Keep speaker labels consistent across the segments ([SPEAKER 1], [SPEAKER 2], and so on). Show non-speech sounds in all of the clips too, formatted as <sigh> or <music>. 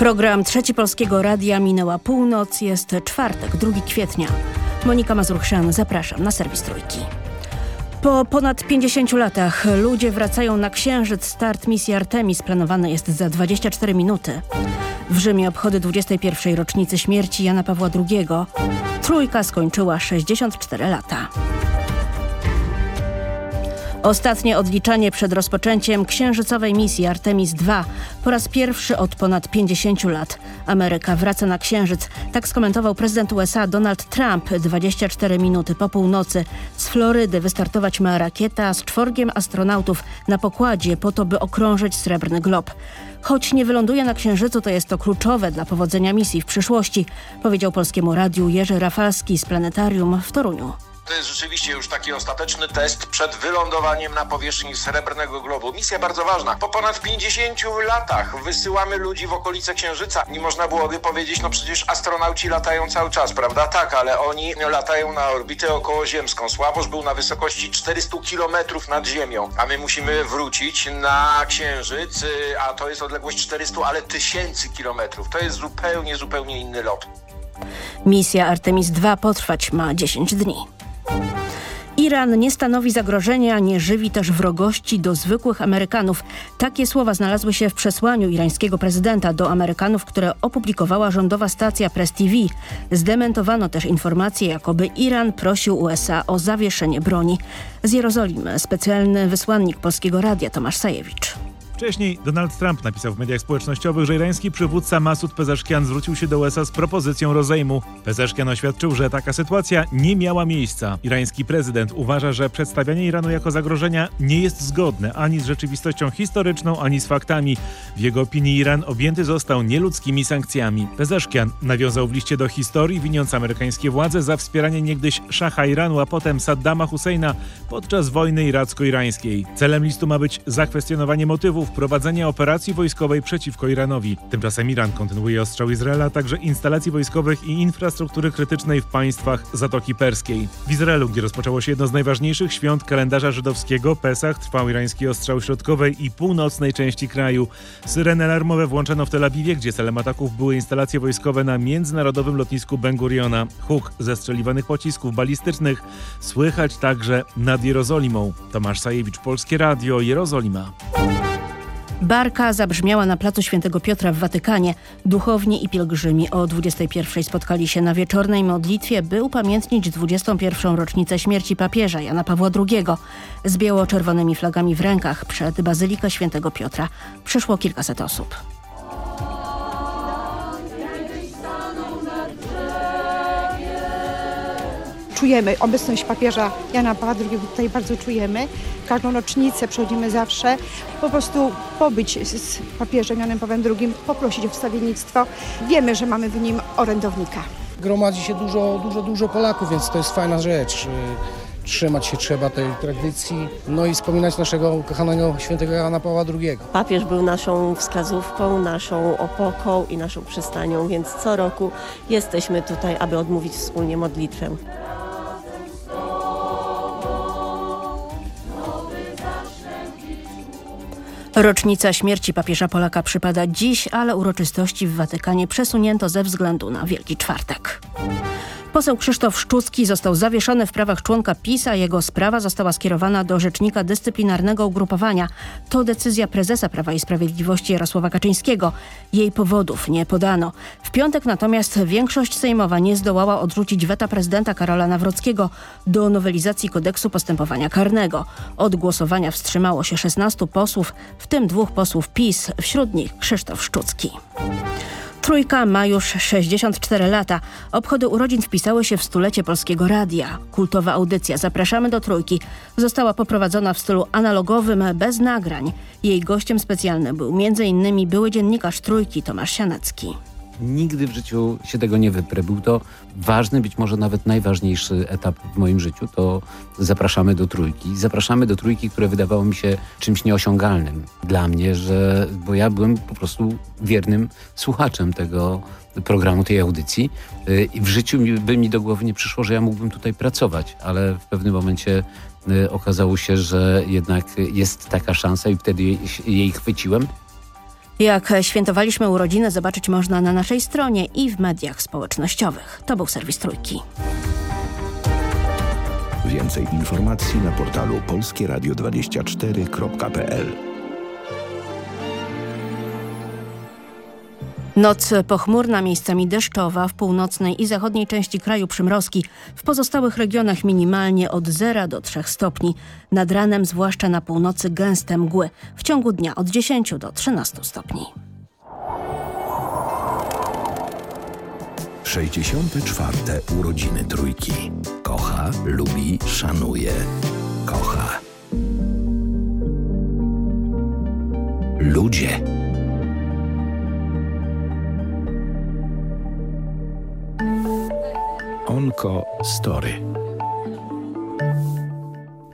[SPEAKER 1] Program Trzeci Polskiego Radia minęła północ, jest czwartek, 2 kwietnia. Monika Mazurchrzan, zapraszam na serwis Trójki. Po ponad 50 latach ludzie wracają na Księżyc. Start misji Artemis planowany jest za 24 minuty. W Rzymie obchody 21. rocznicy śmierci Jana Pawła II. Trójka skończyła 64 lata. Ostatnie odliczanie przed rozpoczęciem księżycowej misji Artemis II po raz pierwszy od ponad 50 lat. Ameryka wraca na księżyc. Tak skomentował prezydent USA Donald Trump 24 minuty po północy. Z Florydy wystartować ma rakieta z czworgiem astronautów na pokładzie po to, by okrążyć srebrny glob. Choć nie wyląduje na Księżycu, to jest to kluczowe dla powodzenia misji w przyszłości, powiedział Polskiemu Radiu Jerzy Rafalski z Planetarium w Toruniu.
[SPEAKER 2] To jest rzeczywiście już taki ostateczny test przed wylądowaniem na powierzchni Srebrnego Globu. Misja bardzo ważna. Po ponad 50 latach wysyłamy ludzi w okolice Księżyca. Nie można byłoby powiedzieć, no przecież astronauci latają cały czas, prawda? Tak, ale oni latają na orbitę okołoziemską. Słabosz był na wysokości 400 kilometrów nad Ziemią, a my musimy wrócić na Księżyc, a to jest odległość 400, ale tysięcy kilometrów. To jest zupełnie, zupełnie inny lot.
[SPEAKER 1] Misja Artemis II potrwać ma 10 dni. Iran nie stanowi zagrożenia, nie żywi też wrogości do zwykłych Amerykanów. Takie słowa znalazły się w przesłaniu irańskiego prezydenta do Amerykanów, które opublikowała rządowa stacja Press TV. Zdementowano też informacje, jakoby Iran prosił USA o zawieszenie broni. Z Jerozolimy specjalny wysłannik Polskiego Radia Tomasz Sajewicz.
[SPEAKER 3] Wcześniej Donald Trump napisał w mediach społecznościowych, że irański przywódca Masud Pezeszkian zwrócił się do USA z propozycją rozejmu. Pezeszkian oświadczył, że taka sytuacja nie miała miejsca. Irański prezydent uważa, że przedstawianie Iranu jako zagrożenia nie jest zgodne ani z rzeczywistością historyczną, ani z faktami. W jego opinii Iran objęty został nieludzkimi sankcjami. Pezeszkian nawiązał w liście do historii, winiąc amerykańskie władze za wspieranie niegdyś szacha Iranu, a potem Saddama Husseina podczas wojny iracko-irańskiej. Celem listu ma być zakwestionowanie motywów prowadzenia operacji wojskowej przeciwko Iranowi. Tymczasem Iran kontynuuje ostrzał Izraela, także instalacji wojskowych i infrastruktury krytycznej w państwach Zatoki Perskiej. W Izraelu, gdzie rozpoczęło się jedno z najważniejszych świąt kalendarza żydowskiego, Pesach, trwał irański ostrzał środkowej i północnej części kraju. Syreny alarmowe włączono w Tel Awiwie, gdzie celem ataków były instalacje wojskowe na międzynarodowym lotnisku Ben Guriona. Huk zestrzeliwanych pocisków balistycznych słychać także nad Jerozolimą. Tomasz Sajewicz, Polskie Radio, Jerozolima.
[SPEAKER 1] Barka zabrzmiała na placu Świętego Piotra w Watykanie. Duchowni i pielgrzymi o 21 spotkali się na wieczornej modlitwie, by upamiętnić 21. rocznicę śmierci papieża Jana Pawła II. Z biało-czerwonymi flagami w rękach przed Bazyliką Świętego Piotra przyszło kilkaset osób.
[SPEAKER 4] Czujemy obecność papieża Jana Pawła II, tutaj bardzo czujemy. Każdą rocznicę przychodzimy zawsze. Po prostu pobyć z papieżem Janem Pawłem II, poprosić o wstawiennictwo. Wiemy, że mamy w nim orędownika.
[SPEAKER 5] Gromadzi się dużo, dużo, dużo Polaków, więc to jest fajna rzecz. Trzymać się trzeba tej tradycji, no i wspominać naszego kochanego świętego Jana Pawła II.
[SPEAKER 6] Papież był naszą wskazówką, naszą opoką i naszą przystanią, więc co roku jesteśmy tutaj, aby odmówić wspólnie modlitwę.
[SPEAKER 1] Rocznica śmierci papieża Polaka przypada dziś, ale uroczystości w Watykanie przesunięto ze względu na Wielki Czwartek. Poseł Krzysztof Szczucki został zawieszony w prawach członka PiS, a jego sprawa została skierowana do Rzecznika Dyscyplinarnego Ugrupowania. To decyzja prezesa Prawa i Sprawiedliwości Jarosława Kaczyńskiego. Jej powodów nie podano. W piątek natomiast większość sejmowa nie zdołała odrzucić weta prezydenta Karola Nawrockiego do nowelizacji kodeksu postępowania karnego. Od głosowania wstrzymało się 16 posłów, w tym dwóch posłów PiS, wśród nich Krzysztof Szczucki. Trójka ma już 64 lata. Obchody urodzin wpisały się w stulecie Polskiego Radia. Kultowa audycja Zapraszamy do Trójki została poprowadzona w stylu analogowym, bez nagrań. Jej gościem specjalnym był m.in. były dziennikarz Trójki Tomasz Sianecki.
[SPEAKER 7] Nigdy w życiu się tego nie wyprę. Był to ważny, być może nawet najważniejszy etap w moim życiu. To zapraszamy do trójki. Zapraszamy do trójki, które wydawało mi się czymś nieosiągalnym dla mnie, że, bo ja byłem po prostu wiernym słuchaczem tego programu, tej audycji. I w życiu by mi do głowy nie przyszło, że ja mógłbym tutaj pracować, ale w pewnym momencie y, okazało się, że jednak jest taka szansa i wtedy jej chwyciłem.
[SPEAKER 1] Jak świętowaliśmy urodziny zobaczyć można na naszej stronie i w mediach społecznościowych. To był serwis Trójki.
[SPEAKER 8] Więcej informacji na portalu polskieradio24.pl
[SPEAKER 1] Noc pochmurna, miejscami deszczowa, w północnej i zachodniej części kraju przymrozki, w pozostałych regionach minimalnie od 0 do 3 stopni. Nad ranem, zwłaszcza na północy, gęste mgły. W ciągu dnia od 10 do 13 stopni.
[SPEAKER 8] 64. urodziny trójki. Kocha, lubi, szanuje. Kocha. Ludzie. Onko Story.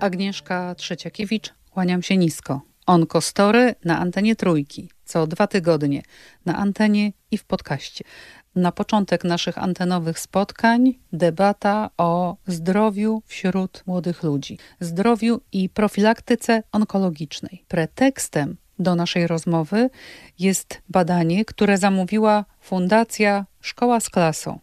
[SPEAKER 9] Agnieszka Trzeciakiewicz, kłaniam się nisko. Onkostory na antenie Trójki, co dwa tygodnie, na antenie i w podcaście. Na początek naszych antenowych spotkań debata o zdrowiu wśród młodych ludzi, zdrowiu i profilaktyce onkologicznej. Pretekstem do naszej rozmowy jest badanie, które zamówiła Fundacja Szkoła z Klasą.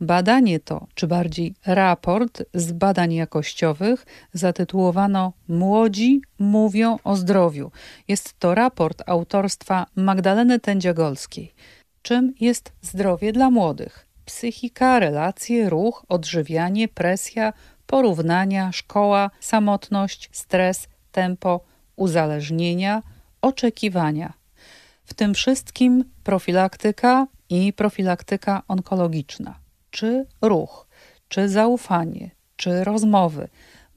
[SPEAKER 9] Badanie to, czy bardziej raport z badań jakościowych zatytułowano Młodzi mówią o zdrowiu. Jest to raport autorstwa Magdaleny Tędziagolskiej. Czym jest zdrowie dla młodych? Psychika, relacje, ruch, odżywianie, presja, porównania, szkoła, samotność, stres, tempo, uzależnienia, oczekiwania. W tym wszystkim profilaktyka i profilaktyka onkologiczna. Czy ruch, czy zaufanie, czy rozmowy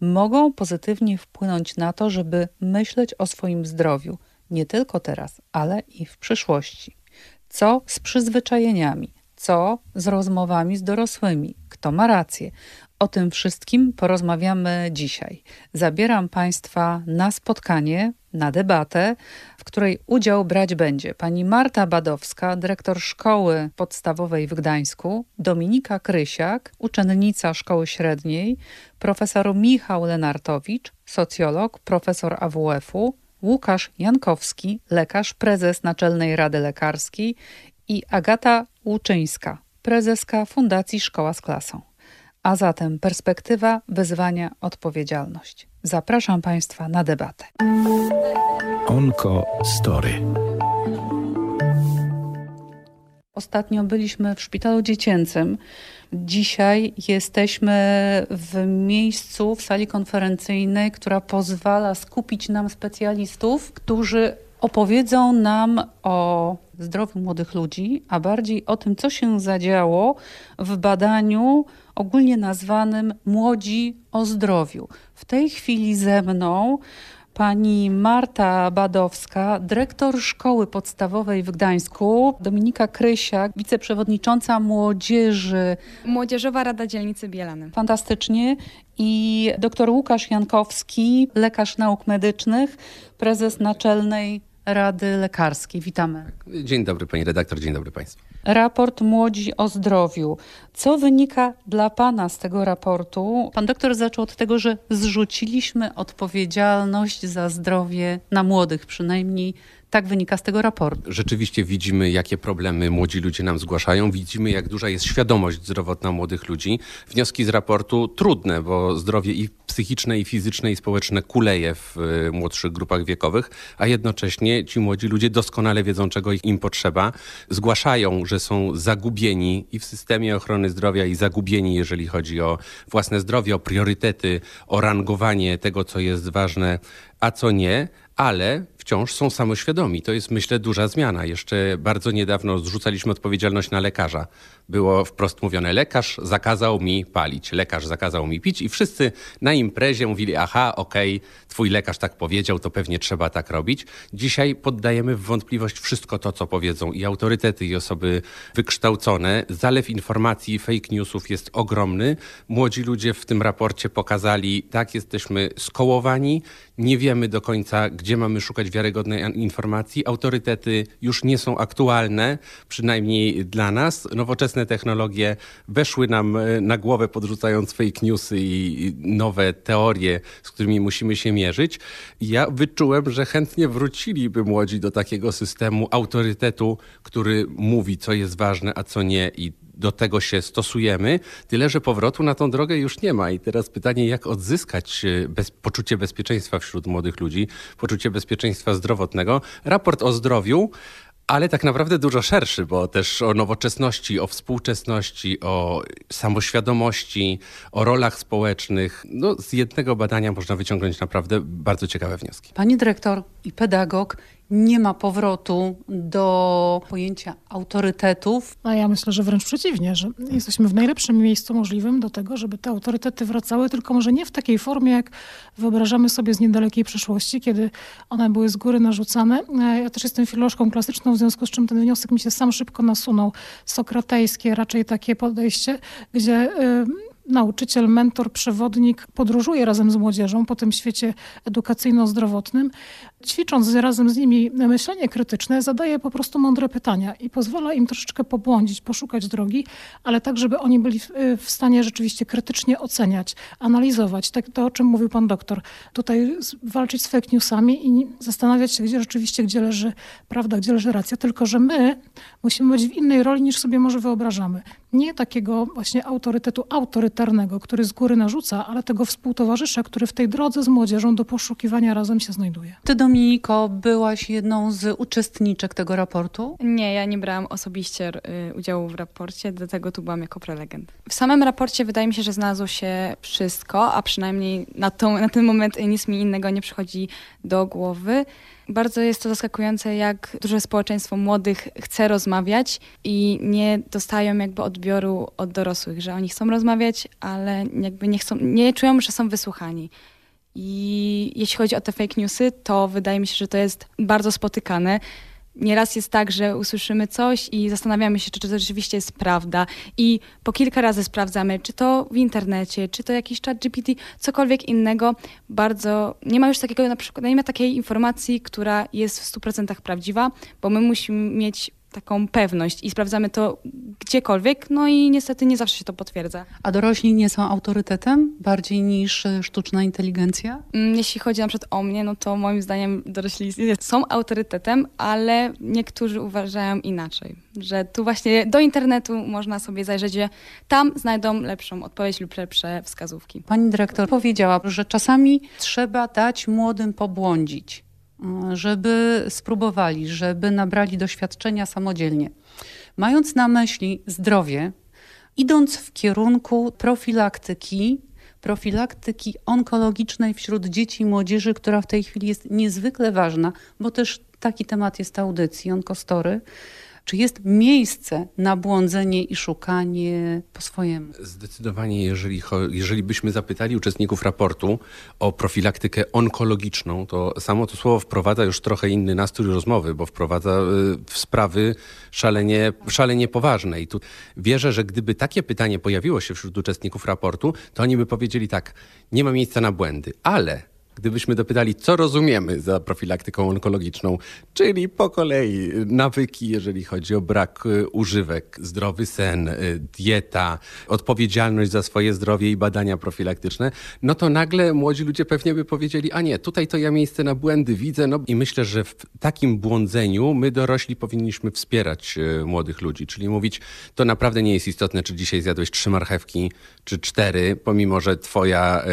[SPEAKER 9] mogą pozytywnie wpłynąć na to, żeby myśleć o swoim zdrowiu nie tylko teraz, ale i w przyszłości. Co z przyzwyczajeniami? Co z rozmowami z dorosłymi? Kto ma rację? O tym wszystkim porozmawiamy dzisiaj. Zabieram Państwa na spotkanie, na debatę, w której udział brać będzie pani Marta Badowska, dyrektor szkoły podstawowej w Gdańsku, Dominika Krysiak, uczennica szkoły średniej, profesor Michał Lenartowicz, socjolog, profesor AWF-u, Łukasz Jankowski, lekarz, prezes Naczelnej Rady Lekarskiej i Agata Łuczyńska, prezeska Fundacji Szkoła z Klasą. A zatem perspektywa, wyzwania, odpowiedzialność. Zapraszam Państwa na debatę.
[SPEAKER 8] Onko Story.
[SPEAKER 9] Ostatnio byliśmy w szpitalu dziecięcym. Dzisiaj jesteśmy w miejscu, w sali konferencyjnej, która pozwala skupić nam specjalistów, którzy opowiedzą nam o zdrowiu młodych ludzi, a bardziej o tym, co się zadziało w badaniu ogólnie nazwanym Młodzi o zdrowiu. W tej chwili ze mną pani Marta Badowska, dyrektor szkoły podstawowej w Gdańsku, Dominika Krysiak, wiceprzewodnicząca młodzieży.
[SPEAKER 10] Młodzieżowa Rada Dzielnicy Bielany.
[SPEAKER 9] Fantastycznie. I dr Łukasz Jankowski, lekarz nauk medycznych, prezes Naczelnej Rady Lekarskiej. Witamy.
[SPEAKER 11] Dzień dobry pani redaktor, dzień dobry państwu.
[SPEAKER 9] Raport Młodzi o zdrowiu. Co wynika dla pana z tego raportu? Pan doktor zaczął od tego, że zrzuciliśmy odpowiedzialność za zdrowie na młodych, przynajmniej tak wynika z tego raportu.
[SPEAKER 11] Rzeczywiście widzimy, jakie problemy młodzi ludzie nam zgłaszają. Widzimy, jak duża jest świadomość zdrowotna młodych ludzi. Wnioski z raportu trudne, bo zdrowie i psychiczne, i fizyczne, i społeczne kuleje w y, młodszych grupach wiekowych, a jednocześnie ci młodzi ludzie doskonale wiedzą, czego im potrzeba. Zgłaszają, że są zagubieni i w systemie ochrony zdrowia, i zagubieni, jeżeli chodzi o własne zdrowie, o priorytety, o rangowanie tego, co jest ważne, a co nie ale wciąż są samoświadomi. To jest, myślę, duża zmiana. Jeszcze bardzo niedawno zrzucaliśmy odpowiedzialność na lekarza. Było wprost mówione, lekarz zakazał mi palić, lekarz zakazał mi pić i wszyscy na imprezie mówili, aha, okej, okay, twój lekarz tak powiedział, to pewnie trzeba tak robić. Dzisiaj poddajemy w wątpliwość wszystko to, co powiedzą i autorytety, i osoby wykształcone. Zalew informacji, fake newsów jest ogromny. Młodzi ludzie w tym raporcie pokazali, tak, jesteśmy skołowani, nie wiemy do końca, gdzie mamy szukać wiarygodnej informacji. Autorytety już nie są aktualne, przynajmniej dla nas. Nowoczesne technologie weszły nam e, na głowę, podrzucając fake newsy i nowe teorie, z którymi musimy się mierzyć. Ja wyczułem, że chętnie wróciliby młodzi do takiego systemu autorytetu, który mówi, co jest ważne, a co nie i do tego się stosujemy, tyle że powrotu na tą drogę już nie ma. I teraz pytanie, jak odzyskać e, bez, poczucie bezpieczeństwa wśród młodych ludzi, poczucie bezpieczeństwa zdrowotnego. Raport o zdrowiu ale tak naprawdę dużo szerszy, bo też o nowoczesności, o współczesności, o samoświadomości, o rolach społecznych. No, z jednego badania można wyciągnąć naprawdę bardzo ciekawe wnioski.
[SPEAKER 9] Pani dyrektor i pedagog nie ma powrotu do pojęcia autorytetów.
[SPEAKER 12] A ja myślę, że wręcz przeciwnie, że jesteśmy w najlepszym miejscu możliwym do tego, żeby te autorytety wracały, tylko może nie w takiej formie, jak wyobrażamy sobie z niedalekiej przeszłości, kiedy one były z góry narzucane. Ja też jestem filolożką klasyczną, w związku z czym ten wniosek mi się sam szybko nasunął. Sokratejskie raczej takie podejście, gdzie... Yy, nauczyciel, mentor, przewodnik podróżuje razem z młodzieżą po tym świecie edukacyjno-zdrowotnym, ćwicząc razem z nimi myślenie krytyczne, zadaje po prostu mądre pytania i pozwala im troszeczkę pobłądzić, poszukać drogi, ale tak, żeby oni byli w stanie rzeczywiście krytycznie oceniać, analizować tak, to, o czym mówił pan doktor. Tutaj walczyć z fake newsami i zastanawiać się, gdzie rzeczywiście, gdzie leży prawda, gdzie leży racja, tylko że my musimy być w innej roli, niż sobie może wyobrażamy. Nie takiego właśnie autorytetu autorytarnego, który z góry narzuca, ale tego współtowarzysza, który w tej drodze z młodzieżą do poszukiwania razem się znajduje.
[SPEAKER 9] Ty, Dominiko, byłaś jedną z uczestniczek tego raportu?
[SPEAKER 10] Nie, ja nie brałam osobiście y, udziału w raporcie, dlatego tu byłam jako prelegent. W samym raporcie wydaje mi się, że znalazło się wszystko, a przynajmniej na, tą, na ten moment nic mi innego nie przychodzi do głowy. Bardzo jest to zaskakujące, jak duże społeczeństwo młodych chce rozmawiać i nie dostają jakby odbioru od dorosłych, że oni chcą rozmawiać, ale jakby nie chcą, nie czują, że są wysłuchani. I jeśli chodzi o te fake newsy, to wydaje mi się, że to jest bardzo spotykane. Nieraz jest tak, że usłyszymy coś i zastanawiamy się, czy to rzeczywiście jest prawda. I po kilka razy sprawdzamy, czy to w internecie, czy to jakiś chat GPT, cokolwiek innego. Bardzo nie ma już takiego, na przykład, nie ma takiej informacji, która jest w 100% prawdziwa, bo my musimy mieć taką pewność i sprawdzamy to gdziekolwiek, no i niestety nie zawsze się to potwierdza.
[SPEAKER 9] A dorośli nie są autorytetem bardziej niż e, sztuczna inteligencja?
[SPEAKER 10] Mm, jeśli chodzi na przykład o mnie, no to moim zdaniem dorośli są autorytetem, ale niektórzy uważają inaczej, że tu właśnie do internetu można sobie zajrzeć, że tam znajdą lepszą odpowiedź lub lepsze wskazówki.
[SPEAKER 9] Pani dyrektor powiedziała, że czasami trzeba dać młodym pobłądzić żeby spróbowali, żeby nabrali doświadczenia samodzielnie. Mając na myśli zdrowie, idąc w kierunku profilaktyki, profilaktyki onkologicznej wśród dzieci i młodzieży, która w tej chwili jest niezwykle ważna, bo też taki temat jest audycji, onkostory. Czy jest miejsce na błądzenie i szukanie po swojemu?
[SPEAKER 11] Zdecydowanie, jeżeli, jeżeli byśmy zapytali uczestników raportu o profilaktykę onkologiczną, to samo to słowo wprowadza już trochę inny nastrój rozmowy, bo wprowadza y, w sprawy szalenie, szalenie poważne. I tu wierzę, że gdyby takie pytanie pojawiło się wśród uczestników raportu, to oni by powiedzieli tak, nie ma miejsca na błędy, ale Gdybyśmy dopytali, co rozumiemy za profilaktyką onkologiczną, czyli po kolei nawyki, jeżeli chodzi o brak y, używek, zdrowy sen, y, dieta, odpowiedzialność za swoje zdrowie i badania profilaktyczne, no to nagle młodzi ludzie pewnie by powiedzieli, a nie, tutaj to ja miejsce na błędy widzę. No i myślę, że w takim błądzeniu my dorośli powinniśmy wspierać y, młodych ludzi, czyli mówić, to naprawdę nie jest istotne, czy dzisiaj zjadłeś trzy marchewki, czy cztery, pomimo, że twoja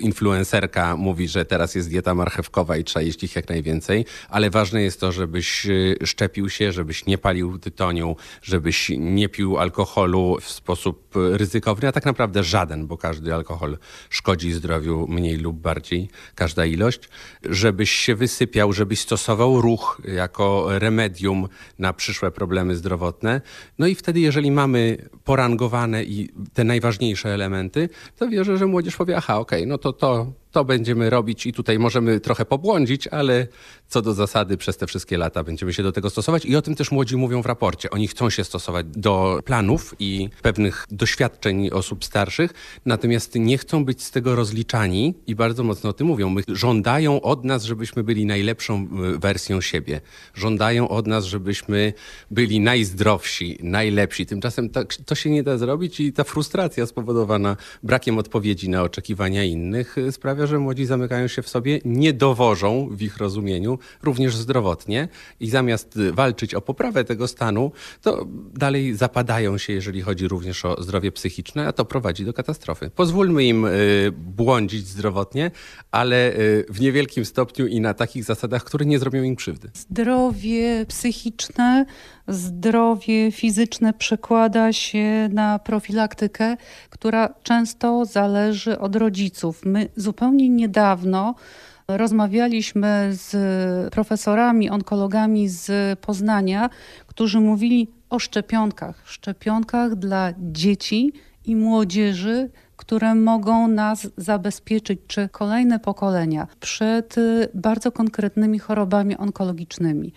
[SPEAKER 11] influencerka mówi, że teraz jest dieta marchewkowa i trzeba jeść ich jak najwięcej, ale ważne jest to, żebyś y, szczepił się, żebyś nie palił tytoniu, żebyś nie pił alkoholu w sposób ryzykowny, a tak naprawdę żaden, bo każdy alkohol szkodzi zdrowiu mniej lub bardziej, każda ilość, żebyś się wysypiał, żebyś stosował ruch jako remedium na przyszłe problemy zdrowotne. No i wtedy, jeżeli mamy porangowane i te najważniejsze elementy, to wierzę, że młodzież powie, aha, okej, okay, no to to to będziemy robić i tutaj możemy trochę pobłądzić, ale co do zasady przez te wszystkie lata będziemy się do tego stosować i o tym też młodzi mówią w raporcie. Oni chcą się stosować do planów i pewnych doświadczeń osób starszych, natomiast nie chcą być z tego rozliczani i bardzo mocno o tym mówią. My żądają od nas, żebyśmy byli najlepszą y, wersją siebie. Żądają od nas, żebyśmy byli najzdrowsi, najlepsi. Tymczasem tak, to się nie da zrobić i ta frustracja spowodowana brakiem odpowiedzi na oczekiwania innych y, sprawia, że młodzi zamykają się w sobie, nie dowożą w ich rozumieniu również zdrowotnie i zamiast y, walczyć o poprawę tego stanu, to dalej zapadają się, jeżeli chodzi również o zdrowie psychiczne, a to prowadzi do katastrofy. Pozwólmy im y, błądzić zdrowotnie, ale y, w niewielkim stopniu i na takich zasadach, które nie zrobią im krzywdy.
[SPEAKER 9] Zdrowie psychiczne, zdrowie fizyczne przekłada się na profilaktykę, która często zależy od rodziców. My zupełnie niedawno rozmawialiśmy z profesorami, onkologami z Poznania, którzy mówili o szczepionkach. Szczepionkach dla dzieci i młodzieży, które mogą nas zabezpieczyć, czy kolejne pokolenia, przed bardzo konkretnymi chorobami onkologicznymi.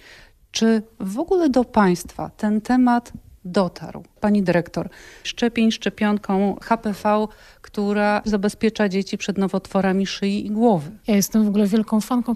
[SPEAKER 9] Czy w ogóle do Państwa ten temat dotarł? Pani dyrektor, szczepień szczepionką HPV, która zabezpiecza dzieci przed nowotworami szyi i głowy.
[SPEAKER 12] Ja jestem w ogóle wielką fanką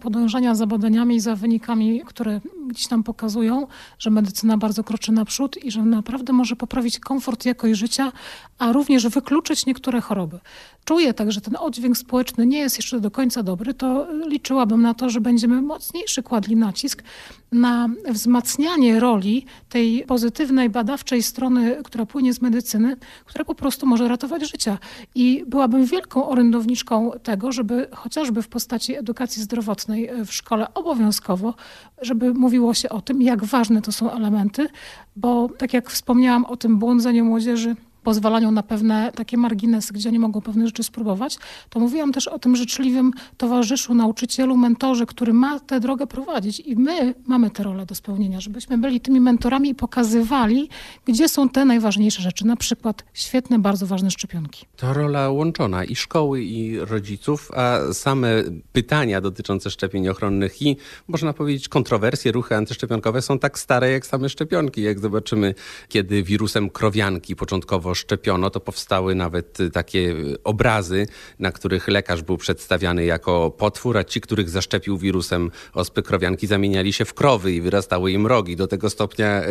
[SPEAKER 12] podążania za badaniami i za wynikami, które gdzieś tam pokazują, że medycyna bardzo kroczy naprzód i że naprawdę może poprawić komfort, jakość życia, a również wykluczyć niektóre choroby. Czuję tak, że ten oddźwięk społeczny nie jest jeszcze do końca dobry, to liczyłabym na to, że będziemy mocniejszy kładli nacisk na wzmacnianie roli tej pozytywnej, badawczej strony, która płynie z medycyny, która po prostu może ratować życia. I byłabym wielką orędowniczką tego, żeby chociażby w postaci edukacji zdrowotnej w szkole obowiązkowo, żeby mówiło się o tym, jak ważne to są elementy, bo tak jak wspomniałam o tym błądzeniu młodzieży, pozwalaniu na pewne takie marginesy, gdzie nie mogą pewne rzeczy spróbować, to mówiłam też o tym życzliwym towarzyszu, nauczycielu, mentorze, który ma tę drogę prowadzić i my mamy tę rolę do spełnienia, żebyśmy byli tymi mentorami i pokazywali, gdzie są te najważniejsze rzeczy, na przykład świetne, bardzo ważne szczepionki.
[SPEAKER 11] To rola łączona i szkoły, i rodziców, a same pytania dotyczące szczepień ochronnych i można powiedzieć kontrowersje, ruchy antyszczepionkowe są tak stare jak same szczepionki. Jak zobaczymy, kiedy wirusem krowianki początkowo szczepiono, to powstały nawet takie obrazy, na których lekarz był przedstawiany jako potwór, a ci, których zaszczepił wirusem ospy krowianki, zamieniali się w krowy i wyrastały im rogi. Do tego stopnia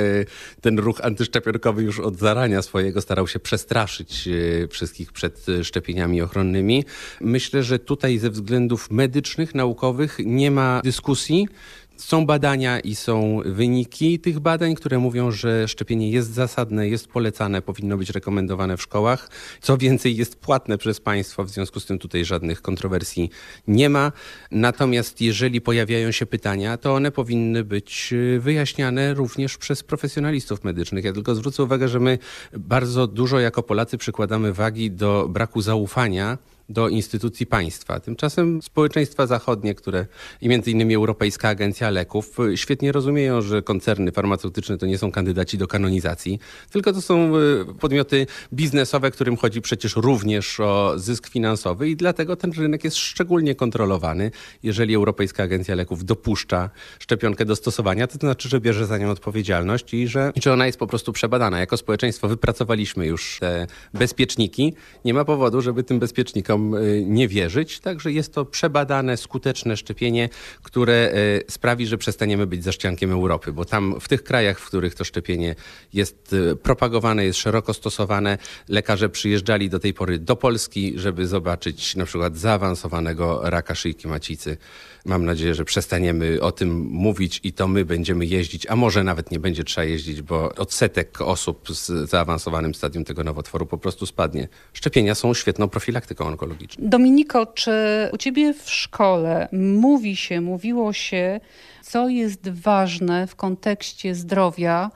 [SPEAKER 11] ten ruch antyszczepionkowy już od zarania swojego starał się przestraszyć wszystkich przed szczepieniami ochronnymi. Myślę, że tutaj ze względów medycznych, naukowych nie ma dyskusji. Są badania i są wyniki tych badań, które mówią, że szczepienie jest zasadne, jest polecane, powinno być rekomendowane w szkołach. Co więcej, jest płatne przez państwo, w związku z tym tutaj żadnych kontrowersji nie ma. Natomiast jeżeli pojawiają się pytania, to one powinny być wyjaśniane również przez profesjonalistów medycznych. Ja tylko zwrócę uwagę, że my bardzo dużo jako Polacy przykładamy wagi do braku zaufania do instytucji państwa. Tymczasem społeczeństwa zachodnie, które i między innymi Europejska Agencja Leków świetnie rozumieją, że koncerny farmaceutyczne to nie są kandydaci do kanonizacji, tylko to są podmioty biznesowe, którym chodzi przecież również o zysk finansowy i dlatego ten rynek jest szczególnie kontrolowany. Jeżeli Europejska Agencja Leków dopuszcza szczepionkę do stosowania, to znaczy, że bierze za nią odpowiedzialność i że, że ona jest po prostu przebadana. Jako społeczeństwo wypracowaliśmy już te bezpieczniki. Nie ma powodu, żeby tym bezpiecznikom nie wierzyć. Także jest to przebadane, skuteczne szczepienie, które sprawi, że przestaniemy być zaszczankiem Europy, bo tam w tych krajach, w których to szczepienie jest propagowane, jest szeroko stosowane, lekarze przyjeżdżali do tej pory do Polski, żeby zobaczyć na przykład zaawansowanego raka szyjki macicy. Mam nadzieję, że przestaniemy o tym mówić i to my będziemy jeździć, a może nawet nie będzie trzeba jeździć, bo odsetek osób z zaawansowanym stadium tego nowotworu po prostu spadnie. Szczepienia są świetną profilaktyką onkologiczną.
[SPEAKER 9] Dominiko, czy u ciebie w szkole mówi się, mówiło się, co jest ważne w kontekście zdrowia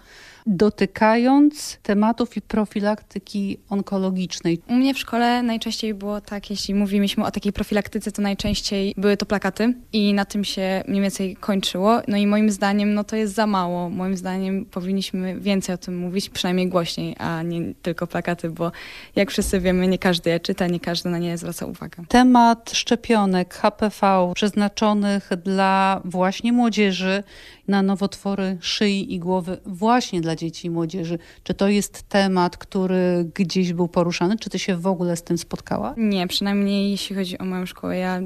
[SPEAKER 9] dotykając tematów i profilaktyki onkologicznej.
[SPEAKER 10] U mnie w szkole najczęściej było tak, jeśli mówiliśmy o takiej profilaktyce, to najczęściej były to plakaty i na tym się mniej więcej kończyło. No i moim zdaniem no to jest za mało. Moim zdaniem powinniśmy więcej o tym mówić, przynajmniej głośniej, a nie tylko plakaty, bo jak wszyscy wiemy, nie każdy je czyta, nie każdy na nie zwraca uwagę.
[SPEAKER 9] Temat szczepionek HPV przeznaczonych dla właśnie młodzieży na nowotwory szyi i głowy właśnie dla dzieci i młodzieży. Czy to jest temat, który gdzieś był poruszany? Czy ty się w ogóle z tym spotkała?
[SPEAKER 10] Nie, przynajmniej jeśli chodzi o moją szkołę. Ja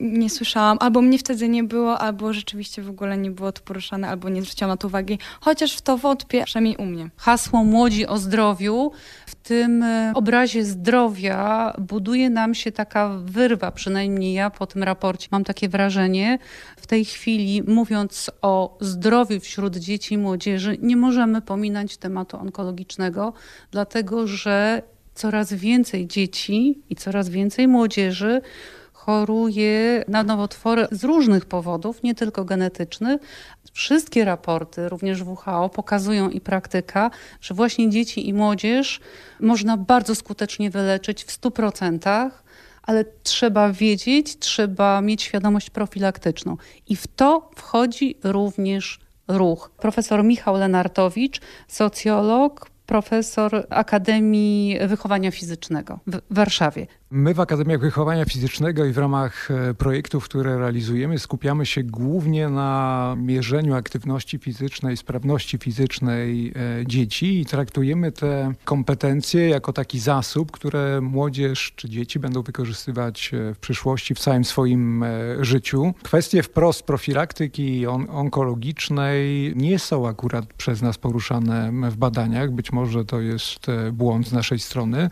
[SPEAKER 10] nie słyszałam, albo mnie wtedy nie było, albo rzeczywiście w ogóle nie było to poruszane, albo nie zwróciłam na to uwagi, chociaż w to wątpię, przynajmniej u mnie.
[SPEAKER 9] Hasło Młodzi o zdrowiu. W tym e, obrazie zdrowia buduje nam się taka wyrwa, przynajmniej ja po tym raporcie mam takie wrażenie. W tej chwili mówiąc o zdrowiu wśród dzieci i młodzieży, nie możemy pominąć tematu onkologicznego, dlatego że coraz więcej dzieci i coraz więcej młodzieży choruje na nowotwory z różnych powodów, nie tylko genetycznych. Wszystkie raporty, również WHO, pokazują i praktyka, że właśnie dzieci i młodzież można bardzo skutecznie wyleczyć w 100%, ale trzeba wiedzieć, trzeba mieć świadomość profilaktyczną. I w to wchodzi również ruch. Profesor Michał Lenartowicz, socjolog, profesor Akademii Wychowania Fizycznego w Warszawie.
[SPEAKER 13] My w Akademiach Wychowania Fizycznego i w ramach e, projektów, które realizujemy, skupiamy się głównie na mierzeniu aktywności fizycznej, sprawności fizycznej e, dzieci i traktujemy te kompetencje jako taki zasób, które młodzież czy dzieci będą wykorzystywać e, w przyszłości w całym swoim życiu. Kwestie wprost profilaktyki on onkologicznej nie są akurat przez nas poruszane w badaniach. Być może to jest błąd z naszej strony.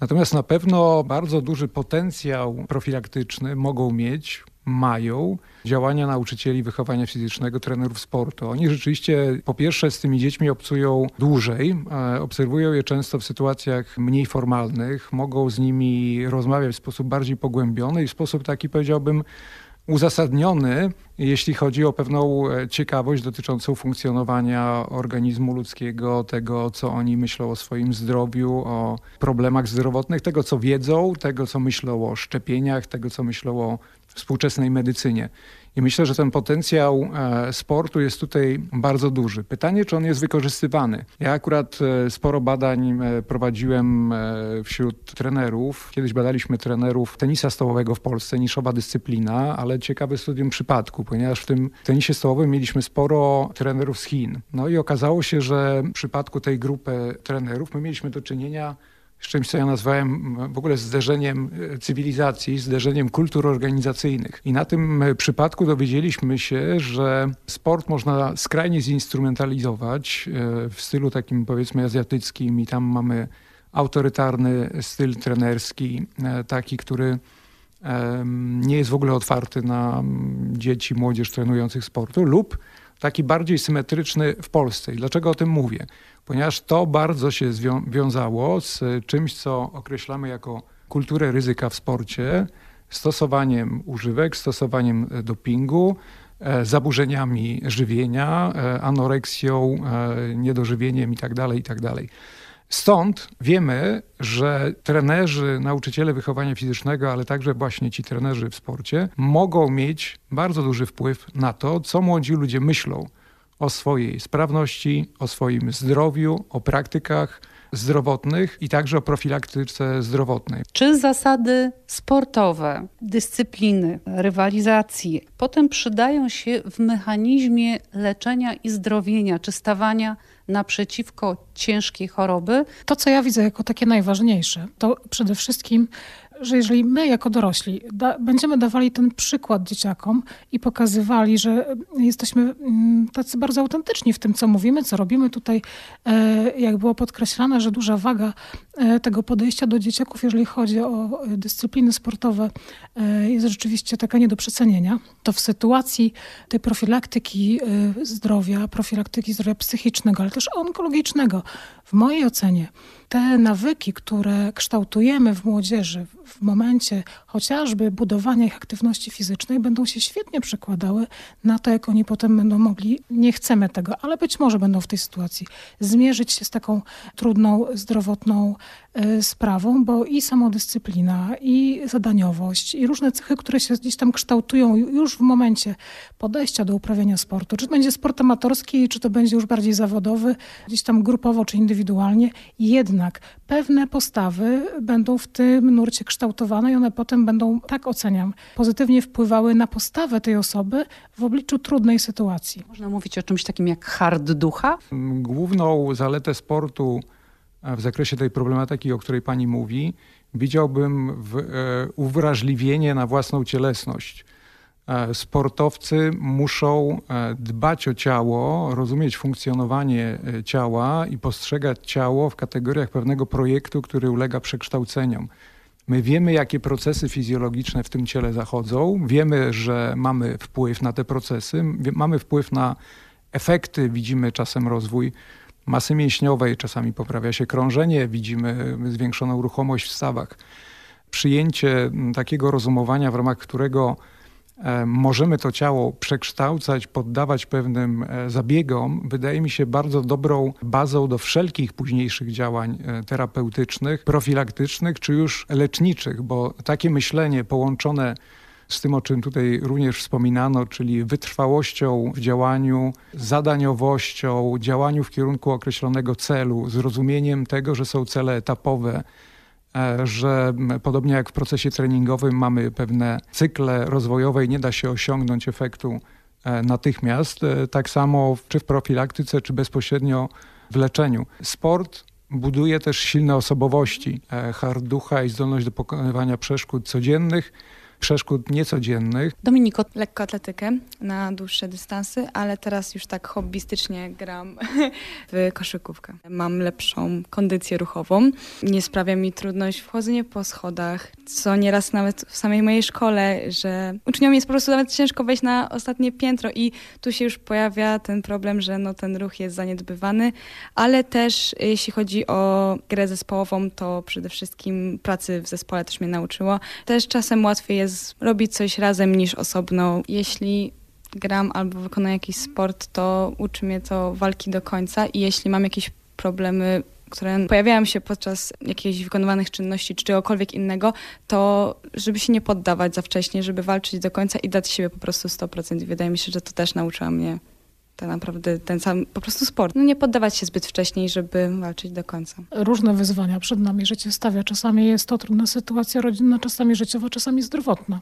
[SPEAKER 13] Natomiast na pewno bardzo duży potencjał profilaktyczny mogą mieć, mają działania nauczycieli wychowania fizycznego, trenerów sportu. Oni rzeczywiście po pierwsze z tymi dziećmi obcują dłużej, e, obserwują je często w sytuacjach mniej formalnych, mogą z nimi rozmawiać w sposób bardziej pogłębiony i w sposób taki powiedziałbym uzasadniony, jeśli chodzi o pewną e, ciekawość dotyczącą funkcjonowania organizmu ludzkiego, tego, co oni myślą o swoim zdrowiu, o problemach zdrowotnych, tego, co wiedzą, tego, co myślą o szczepieniach, tego, co myślą o współczesnej medycynie. I myślę, że ten potencjał e, sportu jest tutaj bardzo duży. Pytanie, czy on jest wykorzystywany. Ja akurat e, sporo badań e, prowadziłem wśród trenerów. Kiedyś badaliśmy trenerów tenisa stołowego w Polsce, niszowa dyscyplina, ale ciekawe studium przypadku, ponieważ w tym tenisie stołowym mieliśmy sporo trenerów z Chin. No i okazało się, że w przypadku tej grupy trenerów my mieliśmy do czynienia z czymś, co ja nazwałem w ogóle zderzeniem e, cywilizacji, zderzeniem kultur organizacyjnych. I na tym e, przypadku dowiedzieliśmy się, że sport można skrajnie zinstrumentalizować e, w stylu takim powiedzmy azjatyckim i tam mamy autorytarny styl trenerski, taki, który nie jest w ogóle otwarty na dzieci, młodzież trenujących sportu lub taki bardziej symetryczny w Polsce. I dlaczego o tym mówię? Ponieważ to bardzo się wiązało z czymś, co określamy jako kulturę ryzyka w sporcie, stosowaniem używek, stosowaniem e, dopingu, e, zaburzeniami żywienia, e, anoreksją, niedożywieniem itd., tak itd. Stąd wiemy, że trenerzy, nauczyciele wychowania fizycznego, ale także właśnie ci trenerzy w sporcie mogą mieć bardzo duży wpływ na to, co młodzi ludzie myślą o swojej sprawności, o swoim zdrowiu, o praktykach zdrowotnych i także o profilaktyce zdrowotnej.
[SPEAKER 9] Czy zasady sportowe, dyscypliny, rywalizacji potem przydają się w mechanizmie leczenia i zdrowienia, czy stawania naprzeciwko ciężkiej choroby?
[SPEAKER 12] To, co ja widzę jako takie najważniejsze, to przede wszystkim że jeżeli my jako dorośli da, będziemy dawali ten przykład dzieciakom i pokazywali, że jesteśmy mm, tacy bardzo autentyczni w tym, co mówimy, co robimy tutaj, e, jak było podkreślane, że duża waga e, tego podejścia do dzieciaków, jeżeli chodzi o dyscypliny sportowe, e, jest rzeczywiście taka nie do przecenienia, to w sytuacji tej profilaktyki zdrowia, profilaktyki zdrowia psychicznego, ale też onkologicznego, w mojej ocenie te nawyki, które kształtujemy w młodzieży, w momencie chociażby budowania ich aktywności fizycznej będą się świetnie przekładały na to, jak oni potem będą mogli, nie chcemy tego, ale być może będą w tej sytuacji, zmierzyć się z taką trudną, zdrowotną sprawą, bo i samodyscyplina, i zadaniowość, i różne cechy, które się gdzieś tam kształtują już w momencie podejścia do uprawiania sportu. Czy to będzie sport amatorski, czy to będzie już bardziej zawodowy, gdzieś tam grupowo czy indywidualnie, jednak pewne postawy będą w tym nurcie kształtowane i one potem będą, tak oceniam, pozytywnie wpływały na postawę tej osoby w obliczu trudnej sytuacji.
[SPEAKER 9] Można mówić o czymś takim jak hard ducha?
[SPEAKER 13] Główną zaletę sportu e, w zakresie tej problematyki, o której pani mówi, widziałbym w e, uwrażliwienie na własną cielesność. E, sportowcy muszą e, dbać o ciało, rozumieć funkcjonowanie e, ciała i postrzegać ciało w kategoriach pewnego projektu, który ulega przekształceniom. My wiemy, jakie procesy fizjologiczne w tym ciele zachodzą, wiemy, że mamy wpływ na te procesy, mamy wpływ na efekty, widzimy czasem rozwój masy mięśniowej, czasami poprawia się krążenie, widzimy zwiększoną ruchomość w stawach. Przyjęcie takiego rozumowania, w ramach którego E, możemy to ciało przekształcać, poddawać pewnym e, zabiegom, wydaje mi się bardzo dobrą bazą do wszelkich późniejszych działań e, terapeutycznych, profilaktycznych czy już leczniczych, bo takie myślenie połączone z tym, o czym tutaj również wspominano, czyli wytrwałością w działaniu, zadaniowością, działaniu w kierunku określonego celu, zrozumieniem tego, że są cele etapowe, E, że podobnie jak w procesie treningowym mamy pewne cykle rozwojowe i nie da się osiągnąć efektu e, natychmiast, e, tak samo czy w profilaktyce, czy bezpośrednio w leczeniu. Sport buduje też silne osobowości, harducha i zdolność do pokonywania przeszkód codziennych, przeszkód niecodziennych.
[SPEAKER 10] Dominiko, lekkoatletykę na dłuższe dystanse, ale teraz już tak hobbystycznie gram <laughs> w koszykówkę. Mam lepszą kondycję ruchową. Nie sprawia mi trudność wchodzenie po schodach, co nieraz nawet w samej mojej szkole, że uczniom jest po prostu nawet ciężko wejść na ostatnie piętro i tu się już pojawia ten problem, że no, ten ruch jest zaniedbywany, ale też jeśli chodzi o grę zespołową, to przede wszystkim pracy w zespole też mnie nauczyło. Też czasem łatwiej jest robić coś razem niż osobno. Jeśli gram albo wykonuję jakiś sport, to uczy mnie to walki do końca i jeśli mam jakieś problemy które pojawiają się podczas jakichś wykonywanych czynności czy czegokolwiek innego, to żeby się nie poddawać za wcześnie, żeby walczyć do końca i dać siebie po prostu 100%. I wydaje mi się, że to też nauczyła mnie tak naprawdę ten sam po prostu sport. No nie poddawać się zbyt wcześniej, żeby walczyć do końca.
[SPEAKER 12] Różne wyzwania przed nami życie stawia. Czasami jest to trudna sytuacja rodzinna, czasami życiowa, czasami zdrowotna.